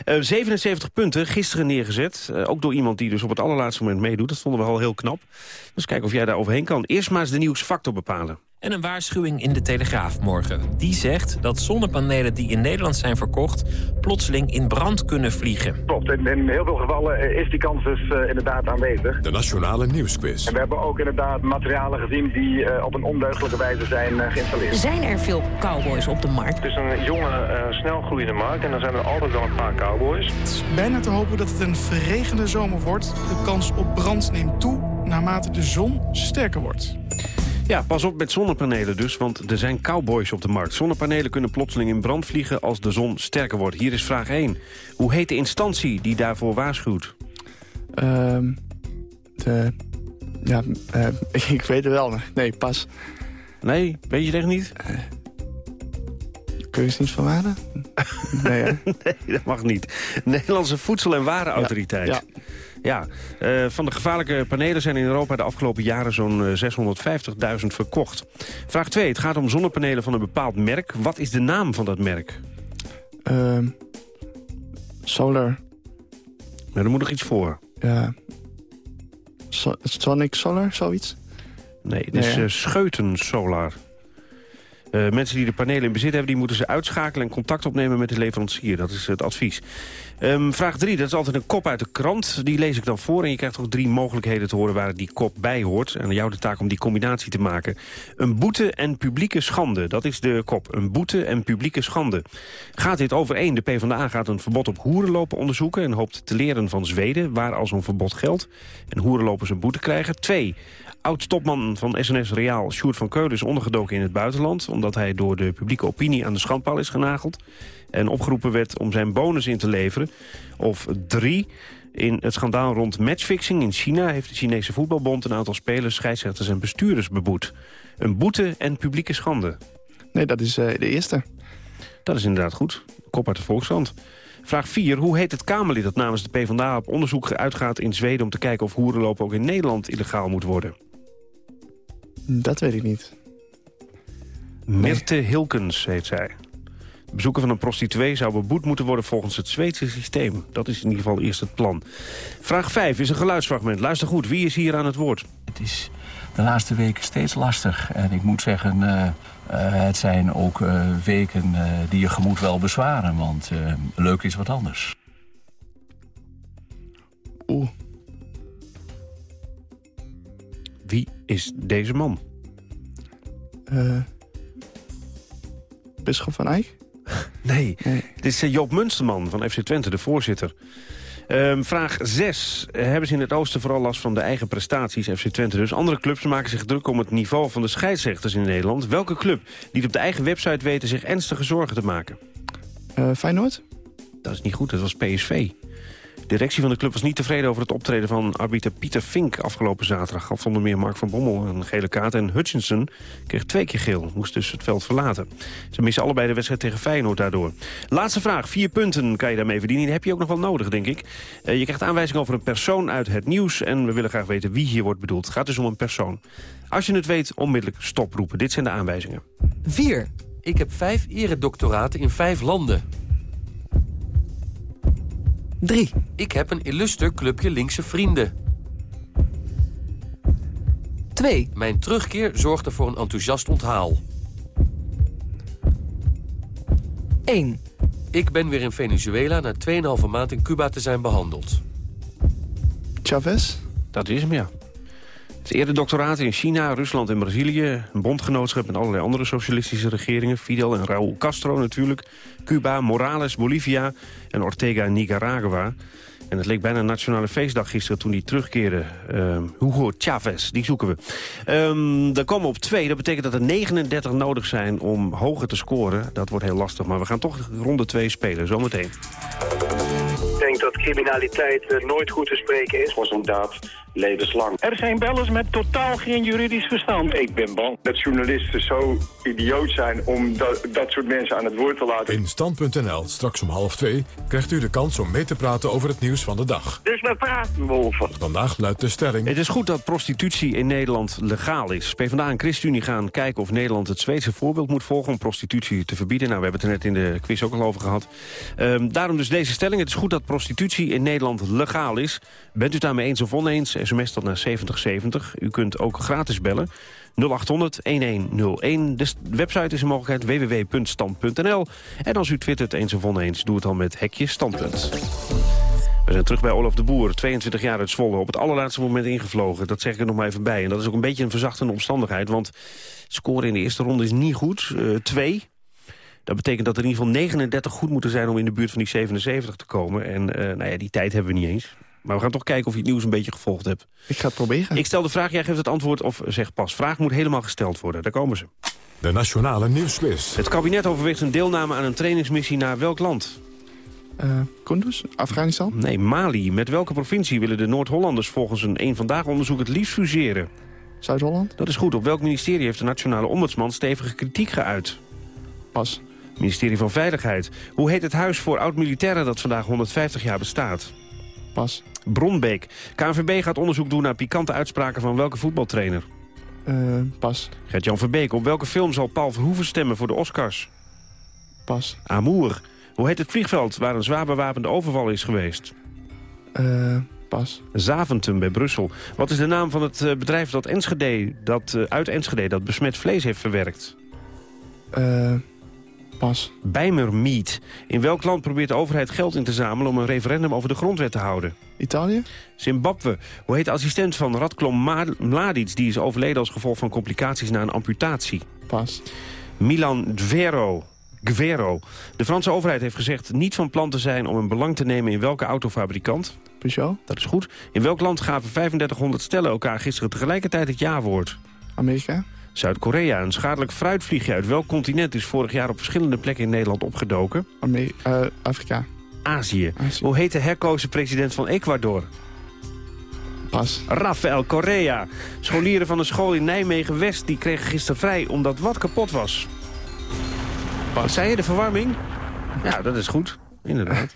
Uh, 77 punten, gisteren neergezet. Uh, ook door iemand die dus op het allerlaatste moment meedoet. Dat vonden we al heel knap. Dus kijken of jij daar overheen kan. Eerst maar eens de nieuwsfactor bepalen. En een waarschuwing in de Telegraaf morgen. Die zegt dat zonnepanelen die in Nederland zijn verkocht... plotseling in brand kunnen vliegen. Klopt, in, in heel veel gevallen is die kans dus uh, inderdaad aanwezig. De Nationale Nieuwsquiz. En we hebben ook inderdaad materialen gezien... die uh, op een ondeugelijke wijze zijn uh, geïnstalleerd. Zijn er veel cowboys op de markt? Het is een jonge, snel groeiende markt... en dan zijn er altijd wel een paar cowboys. Het is bijna te hopen dat het een verregende zomer wordt. De kans op brand neemt toe naarmate de zon sterker wordt. Ja, pas op met zonnepanelen dus, want er zijn cowboys op de markt. Zonnepanelen kunnen plotseling in brand vliegen als de zon sterker wordt. Hier is vraag 1. Hoe heet de instantie die daarvoor waarschuwt? Uh, de, ja, uh, ik weet het wel. Nee, pas. Nee, weet je het echt niet? Kun je niet van waarde? Nee, nee, dat mag niet. Nederlandse Voedsel- en Warenautoriteit. Ja. ja. Ja, uh, van de gevaarlijke panelen zijn in Europa de afgelopen jaren zo'n uh, 650.000 verkocht. Vraag 2. Het gaat om zonnepanelen van een bepaald merk. Wat is de naam van dat merk? Uh, solar. Nou, daar moet nog iets voor. Ja. So Sonic Solar, zoiets? Nee, het is nee, uh, Scheuten Solar. Uh, mensen die de panelen in bezit hebben... die moeten ze uitschakelen en contact opnemen met de leverancier. Dat is het advies. Um, vraag 3, dat is altijd een kop uit de krant. Die lees ik dan voor en je krijgt ook drie mogelijkheden te horen... waar die kop bij hoort. En jou de taak om die combinatie te maken. Een boete en publieke schande, dat is de kop. Een boete en publieke schande. Gaat dit overeen? De PvdA gaat een verbod op hoerenlopen onderzoeken... en hoopt te leren van Zweden, waar al zo'n verbod geldt. En hoerenlopers een boete krijgen. 2 oud-topman van SNS Reaal, Sjoerd van Keulen, is ondergedoken in het buitenland... omdat hij door de publieke opinie aan de schandpaal is genageld... en opgeroepen werd om zijn bonus in te leveren. Of drie, in het schandaal rond matchfixing in China... heeft de Chinese voetbalbond een aantal spelers, scheidsrechters en bestuurders beboet. Een boete en publieke schande. Nee, dat is uh, de eerste. Dat is inderdaad goed. Kop uit de Volkskrant. Vraag 4. Hoe heet het Kamerlid dat namens de PvdA op onderzoek uitgaat in Zweden... om te kijken of hoerenlopen ook in Nederland illegaal moet worden? Dat weet ik niet. Mirte Hilkens heet zij. Het bezoeken van een prostituee zou beboet moeten worden volgens het Zweedse systeem. Dat is in ieder geval eerst het plan. Vraag 5 is een geluidsfragment. Luister goed, wie is hier aan het woord? Het is de laatste weken steeds lastig. En ik moet zeggen, uh, uh, het zijn ook uh, weken die je gemoed wel bezwaren. Want leuk is wat anders. Oeh. Is deze man? Uh, Bisschop van Eyck? nee, nee. het is Joop Munsterman van FC Twente, de voorzitter. Um, vraag 6. Hebben ze in het oosten vooral last van de eigen prestaties, FC Twente dus? Andere clubs maken zich druk om het niveau van de scheidsrechters in Nederland. Welke club die op de eigen website weten zich ernstige zorgen te maken? Uh, Feyenoord? Dat is niet goed, dat was PSV. De directie van de club was niet tevreden over het optreden van arbiter Pieter Fink afgelopen zaterdag. Gaf onder meer Mark van Bommel een gele kaart en Hutchinson kreeg twee keer geel. Moest dus het veld verlaten. Ze missen allebei de wedstrijd tegen Feyenoord daardoor. Laatste vraag. Vier punten kan je daarmee verdienen. Die heb je ook nog wel nodig, denk ik. Uh, je krijgt aanwijzing over een persoon uit het nieuws. En we willen graag weten wie hier wordt bedoeld. Het gaat dus om een persoon. Als je het weet, onmiddellijk stoproepen. Dit zijn de aanwijzingen. 4. Ik heb vijf eredoctoraten in vijf landen. 3. Ik heb een illuster clubje linkse vrienden. 2. Mijn terugkeer zorgde voor een enthousiast onthaal. 1. Ik ben weer in Venezuela na 2,5 maand in Cuba te zijn behandeld. Chavez? Dat is hem, ja. Het eerder doctoraat in China, Rusland en Brazilië. Een bondgenootschap met allerlei andere socialistische regeringen. Fidel en Raúl Castro natuurlijk. Cuba, Morales, Bolivia en Ortega Nicaragua. En het leek bijna een nationale feestdag gisteren toen hij terugkeerde. Uh, Hugo Chavez, die zoeken we. Um, daar komen we op twee. Dat betekent dat er 39 nodig zijn om hoger te scoren. Dat wordt heel lastig, maar we gaan toch ronde 2 spelen. Zometeen. Ik denk dat criminaliteit uh, nooit goed te spreken is. voor zo'n daad levenslang. Er zijn bellers met totaal geen juridisch verstand. Ik ben bang dat journalisten zo idioot zijn om dat, dat soort mensen aan het woord te laten. In Stand.nl, straks om half twee, krijgt u de kans om mee te praten over het nieuws van de dag. Dus we praten, Wolven. Vandaag luidt de stelling... Het is goed dat prostitutie in Nederland legaal is. PvdA en ChristenUnie gaan kijken of Nederland het Zweedse voorbeeld moet volgen... om prostitutie te verbieden. Nou, we hebben het er net in de quiz ook al over gehad. Um, daarom dus deze stelling. Het is goed dat prostitutie in Nederland legaal is. Bent u daarmee eens of oneens? Sms dat naar 7070. U kunt ook gratis bellen. 0800-1101. De website is een mogelijkheid www.stand.nl. En als u twittert eens of oneens, doe het dan met hekje standpunt. We zijn terug bij Olaf de Boer, 22 jaar uit Zwolle. Op het allerlaatste moment ingevlogen, dat zeg ik er nog maar even bij. En dat is ook een beetje een verzachtende omstandigheid... want scoren in de eerste ronde is niet goed. Uh, twee. Dat betekent dat er in ieder geval 39 goed moeten zijn... om in de buurt van die 77 te komen. En uh, nou ja, die tijd hebben we niet eens. Maar we gaan toch kijken of je het nieuws een beetje gevolgd hebt. Ik ga het proberen. Ik stel de vraag, jij geeft het antwoord of zeg pas. Vraag moet helemaal gesteld worden. Daar komen ze. De Nationale Nieuwsquiz. Het kabinet overweegt een deelname aan een trainingsmissie naar welk land? Uh, Kunduz? Afghanistan? Nee, Mali. Met welke provincie willen de Noord-Hollanders volgens een een vandaag onderzoek het liefst fuseren? Zuid-Holland? Dat is goed. Op welk ministerie heeft de nationale ombudsman stevige kritiek geuit? Pas. Ministerie van Veiligheid. Hoe heet het huis voor oud-militairen dat vandaag 150 jaar bestaat? Pas. Bronbeek. KNVB gaat onderzoek doen naar pikante uitspraken van welke voetbaltrainer? Uh, pas. Gert-Jan Verbeek. Op welke film zal Paul Verhoeven stemmen voor de Oscars? Pas. Amour. Hoe heet het vliegveld waar een zwaar bewapende overval is geweest? Uh, pas. Zaventem bij Brussel. Wat is de naam van het bedrijf dat Enschede, dat, uit Enschede dat besmet vlees heeft verwerkt? Uh, pas. Bijmermeat. In welk land probeert de overheid geld in te zamelen... om een referendum over de grondwet te houden? Italië? Zimbabwe. Hoe heet de assistent van Radko Mladic... die is overleden als gevolg van complicaties na een amputatie? Pas. Milan Dvero. Gvero. De Franse overheid heeft gezegd niet van plan te zijn... om een belang te nemen in welke autofabrikant? Peugeot. Dat is goed. In welk land gaven 3500 stellen elkaar gisteren tegelijkertijd het ja-woord? Amerika. Zuid-Korea. Een schadelijk fruitvliegje uit welk continent is vorig jaar op verschillende plekken in Nederland opgedoken? Uh, Afrika. Azië. Azië. Hoe heet de herkozen president van Ecuador? Pas. Rafael Correa. Scholieren van een school in Nijmegen-West die kregen gisteren vrij omdat wat kapot was. Pas. Wat zei je, de verwarming? Ja, dat is goed. Inderdaad.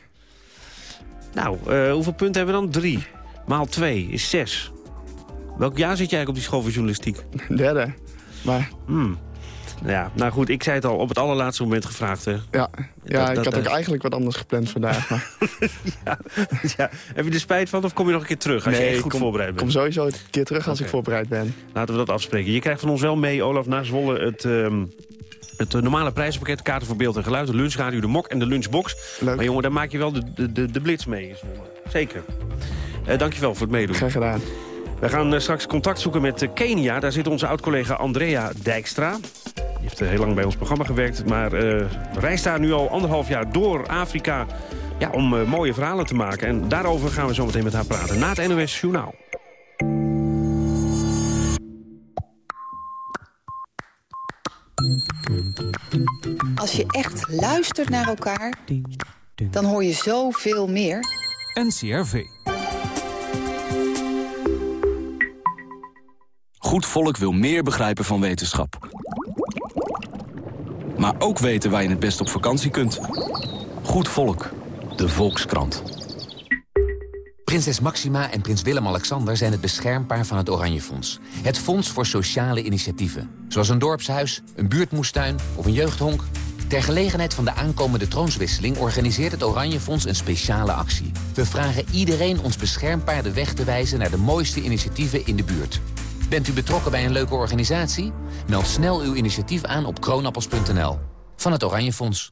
nou, uh, hoeveel punten hebben we dan? Drie. Maal twee is zes. Welk jaar zit jij eigenlijk op die school voor journalistiek? Derde. Maar... Hmm. Ja, nou goed, ik zei het al op het allerlaatste moment gevraagd. Hè. Ja, ja dat, ik dat, had ook eigenlijk wat anders gepland vandaag. Maar... ja, ja, Heb je er spijt van of kom je nog een keer terug als nee, je echt goed kom, voorbereid bent? Ik kom sowieso een keer terug als okay. ik voorbereid ben. Laten we dat afspreken. Je krijgt van ons wel mee, Olaf, naar Zwolle het... Um, het normale prijzenpakket, kaarten voor beeld en geluid, de lunchradio, de mok en de lunchbox. Leuk. Maar jongen, daar maak je wel de, de, de blitz mee. Zeker. Uh, dankjewel voor het meedoen. Graag gedaan. We gaan uh, straks contact zoeken met uh, Kenia. Daar zit onze oud-collega Andrea Dijkstra. Die heeft uh, heel lang bij ons programma gewerkt. Maar reist daar nu al anderhalf jaar door Afrika ja, om mooie verhalen te maken. En daarover gaan we zo meteen met haar praten. Na het NOS Journaal. Als je echt luistert naar elkaar, dan hoor je zoveel meer. NCRV. Goed volk wil meer begrijpen van wetenschap. Maar ook weten waar je het best op vakantie kunt. Goed volk. De Volkskrant. Prinses Maxima en prins Willem-Alexander zijn het beschermpaar van het Oranje Fonds. Het fonds voor sociale initiatieven. Zoals een dorpshuis, een buurtmoestuin of een jeugdhonk. Ter gelegenheid van de aankomende troonswisseling organiseert het Oranje Fonds een speciale actie. We vragen iedereen ons beschermpaar de weg te wijzen naar de mooiste initiatieven in de buurt. Bent u betrokken bij een leuke organisatie? Meld snel uw initiatief aan op kroonappels.nl. Van het Oranje Fonds.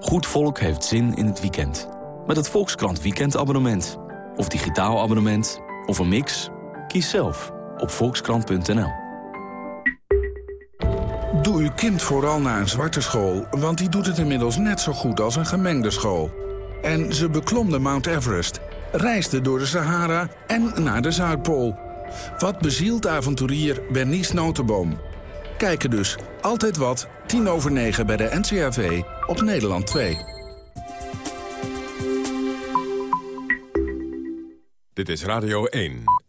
Goed volk heeft zin in het weekend. Met het Volkskrant weekendabonnement. Of digitaal abonnement. Of een mix. Kies zelf. op volkskrant.nl. Doe uw kind vooral naar een zwarte school, want die doet het inmiddels net zo goed als een gemengde school. En ze beklomde Mount Everest, reisde door de Sahara en naar de Zuidpool. Wat bezielt avonturier Bernice Notenboom? Kijken dus. Altijd wat, tien over negen bij de NCRV op Nederland 2. Dit is Radio 1.